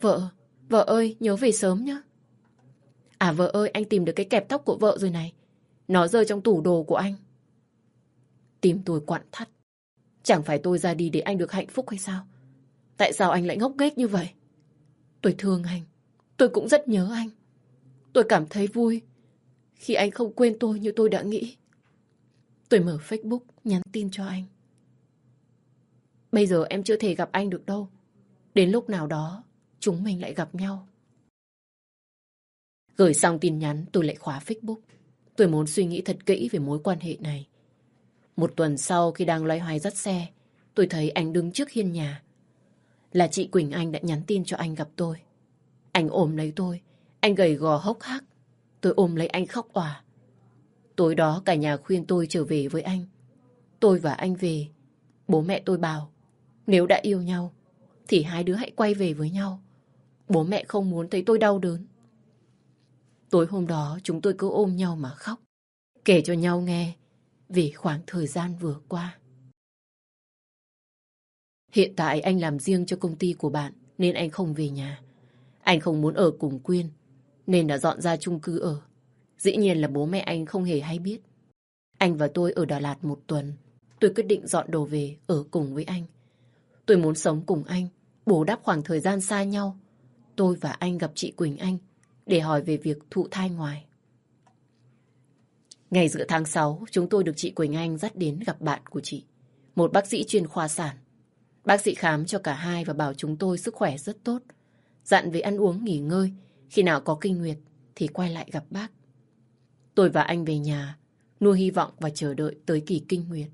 Vợ, vợ ơi, nhớ về sớm nhá. À vợ ơi, anh tìm được cái kẹp tóc của vợ rồi này. Nó rơi trong tủ đồ của anh. Tìm tôi quặn thắt. Chẳng phải tôi ra đi để anh được hạnh phúc hay sao? Tại sao anh lại ngốc nghếch như vậy? Tôi thương anh. Tôi cũng rất nhớ anh. Tôi cảm thấy vui khi anh không quên tôi như tôi đã nghĩ. Tôi mở Facebook nhắn tin cho anh. Bây giờ em chưa thể gặp anh được đâu. Đến lúc nào đó, chúng mình lại gặp nhau. Gửi xong tin nhắn, tôi lại khóa Facebook. Tôi muốn suy nghĩ thật kỹ về mối quan hệ này. Một tuần sau khi đang loay hoay dắt xe, tôi thấy anh đứng trước hiên nhà. Là chị Quỳnh Anh đã nhắn tin cho anh gặp tôi. Anh ôm lấy tôi, anh gầy gò hốc hác. Tôi ôm lấy anh khóc òa. Tối đó cả nhà khuyên tôi trở về với anh. Tôi và anh về. Bố mẹ tôi bảo, nếu đã yêu nhau, thì hai đứa hãy quay về với nhau. Bố mẹ không muốn thấy tôi đau đớn. Tối hôm đó chúng tôi cứ ôm nhau mà khóc. Kể cho nhau nghe về khoảng thời gian vừa qua. Hiện tại anh làm riêng cho công ty của bạn nên anh không về nhà. Anh không muốn ở cùng Quyên nên đã dọn ra chung cư ở. Dĩ nhiên là bố mẹ anh không hề hay biết. Anh và tôi ở Đà Lạt một tuần. Tôi quyết định dọn đồ về ở cùng với anh. Tôi muốn sống cùng anh, bù đắp khoảng thời gian xa nhau. Tôi và anh gặp chị Quỳnh Anh để hỏi về việc thụ thai ngoài. Ngày giữa tháng 6, chúng tôi được chị Quỳnh Anh dắt đến gặp bạn của chị, một bác sĩ chuyên khoa sản. Bác sĩ khám cho cả hai và bảo chúng tôi sức khỏe rất tốt, dặn về ăn uống nghỉ ngơi, khi nào có kinh nguyệt thì quay lại gặp bác. Tôi và anh về nhà, nuôi hy vọng và chờ đợi tới kỳ kinh nguyệt.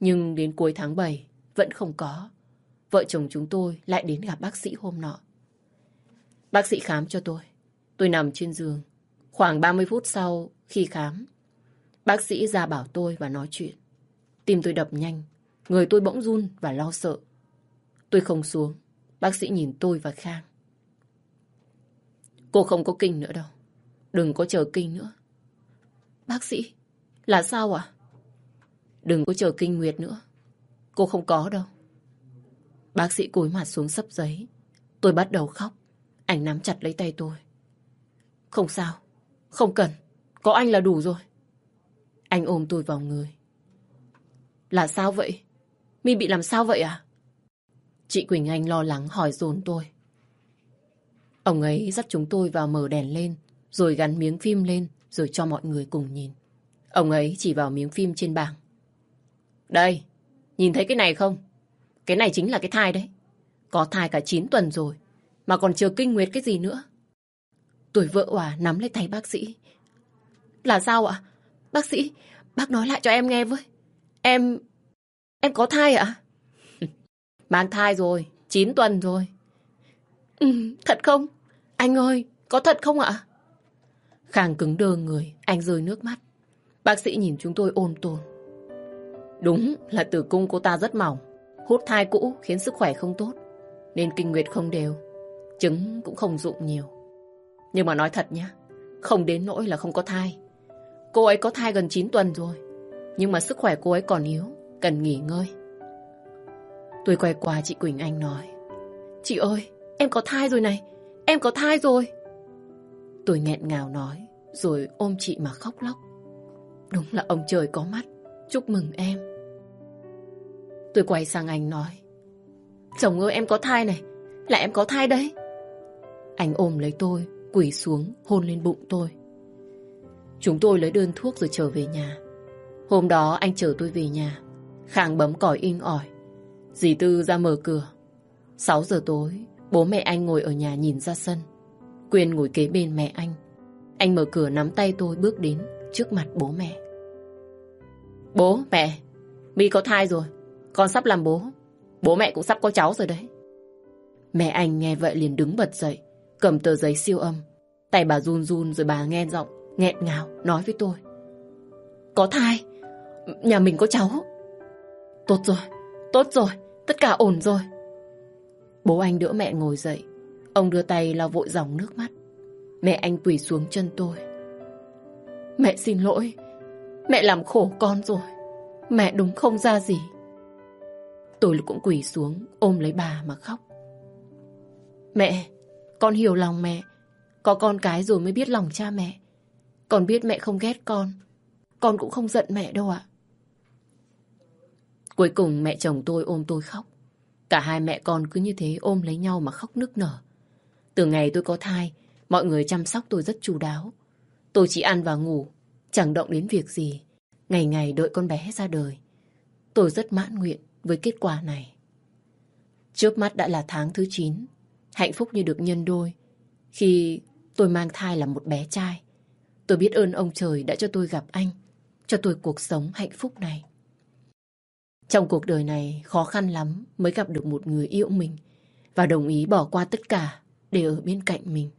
Nhưng đến cuối tháng 7 vẫn không có. Vợ chồng chúng tôi lại đến gặp bác sĩ hôm nọ. Bác sĩ khám cho tôi. Tôi nằm trên giường. Khoảng 30 phút sau khi khám, bác sĩ ra bảo tôi và nói chuyện. Tim tôi đập nhanh, người tôi bỗng run và lo sợ. Tôi không xuống, bác sĩ nhìn tôi và Khang. Cô không có kinh nữa đâu. Đừng có chờ kinh nữa. Bác sĩ, là sao ạ? Đừng có chờ kinh nguyệt nữa. Cô không có đâu. Bác sĩ cúi mặt xuống sấp giấy. Tôi bắt đầu khóc. Anh nắm chặt lấy tay tôi. Không sao. Không cần. Có anh là đủ rồi. Anh ôm tôi vào người. Là sao vậy? Mi bị làm sao vậy à? Chị Quỳnh Anh lo lắng hỏi dồn tôi. Ông ấy dắt chúng tôi vào mở đèn lên, rồi gắn miếng phim lên, rồi cho mọi người cùng nhìn. Ông ấy chỉ vào miếng phim trên bảng. Đây, nhìn thấy cái này không? Cái này chính là cái thai đấy. Có thai cả 9 tuần rồi, mà còn chưa kinh nguyệt cái gì nữa. tuổi vợ hòa nắm lấy tay bác sĩ. Là sao ạ? Bác sĩ, bác nói lại cho em nghe với. Em... em có thai ạ? Mang thai rồi, 9 tuần rồi. Ừ, thật không? Anh ơi, có thật không ạ? Khang cứng đơ người, anh rơi nước mắt. Bác sĩ nhìn chúng tôi ôn tồn. Đúng là tử cung cô ta rất mỏng. Hút thai cũ khiến sức khỏe không tốt. Nên kinh nguyệt không đều. Trứng cũng không dụng nhiều. Nhưng mà nói thật nhá, không đến nỗi là không có thai. Cô ấy có thai gần 9 tuần rồi. Nhưng mà sức khỏe cô ấy còn yếu, cần nghỉ ngơi. Tôi quay qua chị Quỳnh Anh nói. Chị ơi, em có thai rồi này, em có thai rồi. Tôi nghẹn ngào nói, rồi ôm chị mà khóc lóc. Đúng là ông trời có mắt, chúc mừng em. Tôi quay sang anh nói, chồng ơi em có thai này, là em có thai đấy. Anh ôm lấy tôi, quỳ xuống, hôn lên bụng tôi. Chúng tôi lấy đơn thuốc rồi trở về nhà. Hôm đó anh chở tôi về nhà. Khang bấm còi in ỏi. Dì Tư ra mở cửa. 6 giờ tối, bố mẹ anh ngồi ở nhà nhìn ra sân. Quyên ngồi kế bên mẹ anh. Anh mở cửa nắm tay tôi bước đến trước mặt bố mẹ. Bố, mẹ, My có thai rồi. Con sắp làm bố. Bố mẹ cũng sắp có cháu rồi đấy. Mẹ anh nghe vậy liền đứng bật dậy, cầm tờ giấy siêu âm. Tay bà run run rồi bà nghe giọng, nghẹn ngào, nói với tôi. Có thai, nhà mình có cháu. Tốt rồi, tốt rồi, tất cả ổn rồi. Bố anh đỡ mẹ ngồi dậy, ông đưa tay lau vội dòng nước mắt. Mẹ anh quỳ xuống chân tôi. Mẹ xin lỗi, mẹ làm khổ con rồi. Mẹ đúng không ra gì. Tôi cũng quỳ xuống, ôm lấy bà mà khóc. Mẹ, con hiểu lòng mẹ. Có con cái rồi mới biết lòng cha mẹ. Con biết mẹ không ghét con. Con cũng không giận mẹ đâu ạ. Cuối cùng mẹ chồng tôi ôm tôi khóc. Cả hai mẹ con cứ như thế ôm lấy nhau mà khóc nức nở. Từ ngày tôi có thai, mọi người chăm sóc tôi rất chu đáo. Tôi chỉ ăn và ngủ, chẳng động đến việc gì. Ngày ngày đợi con bé ra đời. Tôi rất mãn nguyện với kết quả này. Trước mắt đã là tháng thứ 9. Hạnh phúc như được nhân đôi. Khi tôi mang thai là một bé trai. Tôi biết ơn ông trời đã cho tôi gặp anh. Cho tôi cuộc sống hạnh phúc này. Trong cuộc đời này khó khăn lắm mới gặp được một người yêu mình và đồng ý bỏ qua tất cả để ở bên cạnh mình.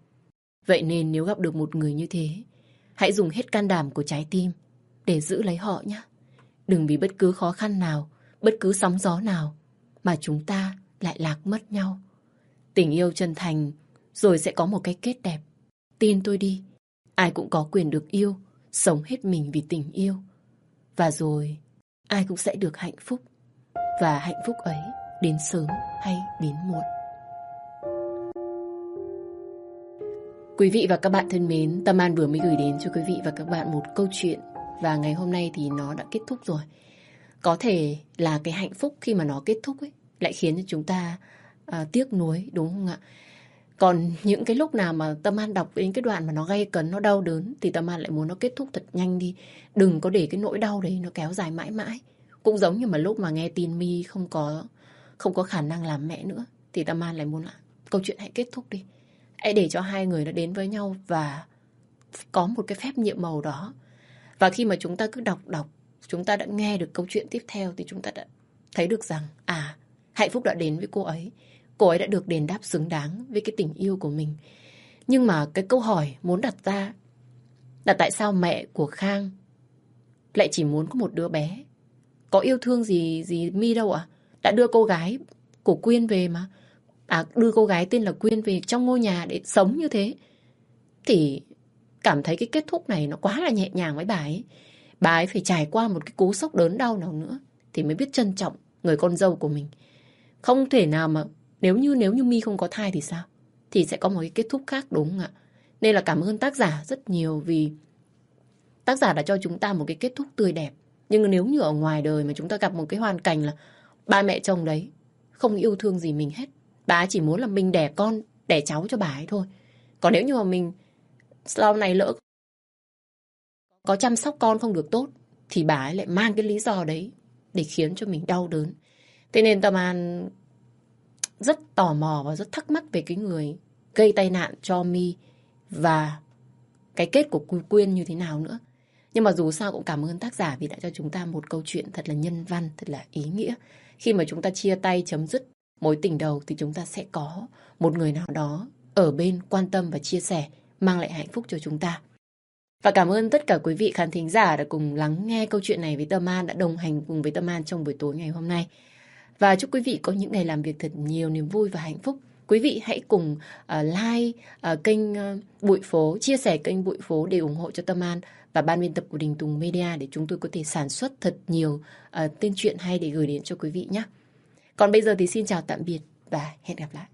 Vậy nên nếu gặp được một người như thế, hãy dùng hết can đảm của trái tim để giữ lấy họ nhé. Đừng vì bất cứ khó khăn nào, bất cứ sóng gió nào mà chúng ta lại lạc mất nhau. Tình yêu chân thành rồi sẽ có một cái kết đẹp. Tin tôi đi, ai cũng có quyền được yêu, sống hết mình vì tình yêu. Và rồi, ai cũng sẽ được hạnh phúc. Và hạnh phúc ấy đến sớm hay đến muộn. Quý vị và các bạn thân mến, Tâm An vừa mới gửi đến cho quý vị và các bạn một câu chuyện và ngày hôm nay thì nó đã kết thúc rồi. Có thể là cái hạnh phúc khi mà nó kết thúc ấy lại khiến cho chúng ta à, tiếc nuối đúng không ạ? Còn những cái lúc nào mà Tâm An đọc đến cái đoạn mà nó gây cấn, nó đau đớn thì Tâm An lại muốn nó kết thúc thật nhanh đi. Đừng có để cái nỗi đau đấy nó kéo dài mãi mãi. Cũng giống như mà lúc mà nghe tin My không có không có khả năng làm mẹ nữa thì Tâm An lại muốn là câu chuyện hãy kết thúc đi. Hãy để cho hai người nó đến với nhau và có một cái phép nhiệm màu đó. Và khi mà chúng ta cứ đọc đọc, chúng ta đã nghe được câu chuyện tiếp theo thì chúng ta đã thấy được rằng à, hạnh phúc đã đến với cô ấy. Cô ấy đã được đền đáp xứng đáng với cái tình yêu của mình. Nhưng mà cái câu hỏi muốn đặt ra là tại sao mẹ của Khang lại chỉ muốn có một đứa bé? Có yêu thương gì gì mi đâu ạ? Đã đưa cô gái của Quyên về mà. À, đưa cô gái tên là Quyên về trong ngôi nhà để sống như thế. Thì cảm thấy cái kết thúc này nó quá là nhẹ nhàng với bà ấy. Bà ấy phải trải qua một cái cú sốc đớn đau nào nữa thì mới biết trân trọng người con dâu của mình. Không thể nào mà nếu như nếu như Mi không có thai thì sao? Thì sẽ có một cái kết thúc khác đúng không ạ? Nên là cảm ơn tác giả rất nhiều vì tác giả đã cho chúng ta một cái kết thúc tươi đẹp. Nhưng nếu như ở ngoài đời mà chúng ta gặp một cái hoàn cảnh là ba mẹ chồng đấy không yêu thương gì mình hết. Bà chỉ muốn là mình đẻ con, đẻ cháu cho bà ấy thôi. Còn nếu như mà mình sau này lỡ có chăm sóc con không được tốt thì bà ấy lại mang cái lý do đấy để khiến cho mình đau đớn. Thế nên Tâm An rất tò mò và rất thắc mắc về cái người gây tai nạn cho Mi và cái kết của Quyên như thế nào nữa. Nhưng mà dù sao cũng cảm ơn tác giả vì đã cho chúng ta một câu chuyện thật là nhân văn, thật là ý nghĩa. Khi mà chúng ta chia tay chấm dứt mối tình đầu thì chúng ta sẽ có một người nào đó ở bên quan tâm và chia sẻ, mang lại hạnh phúc cho chúng ta. Và cảm ơn tất cả quý vị khán thính giả đã cùng lắng nghe câu chuyện này với Tâm An, đã đồng hành cùng với Tâm An trong buổi tối ngày hôm nay. Và chúc quý vị có những ngày làm việc thật nhiều niềm vui và hạnh phúc. Quý vị hãy cùng uh, like uh, kênh uh, Bụi Phố, chia sẻ kênh Bụi Phố để ủng hộ cho Tâm An và ban biên tập của Đình Tùng Media để chúng tôi có thể sản xuất thật nhiều uh, tên chuyện hay để gửi đến cho quý vị nhé. Còn bây giờ thì xin chào tạm biệt và hẹn gặp lại.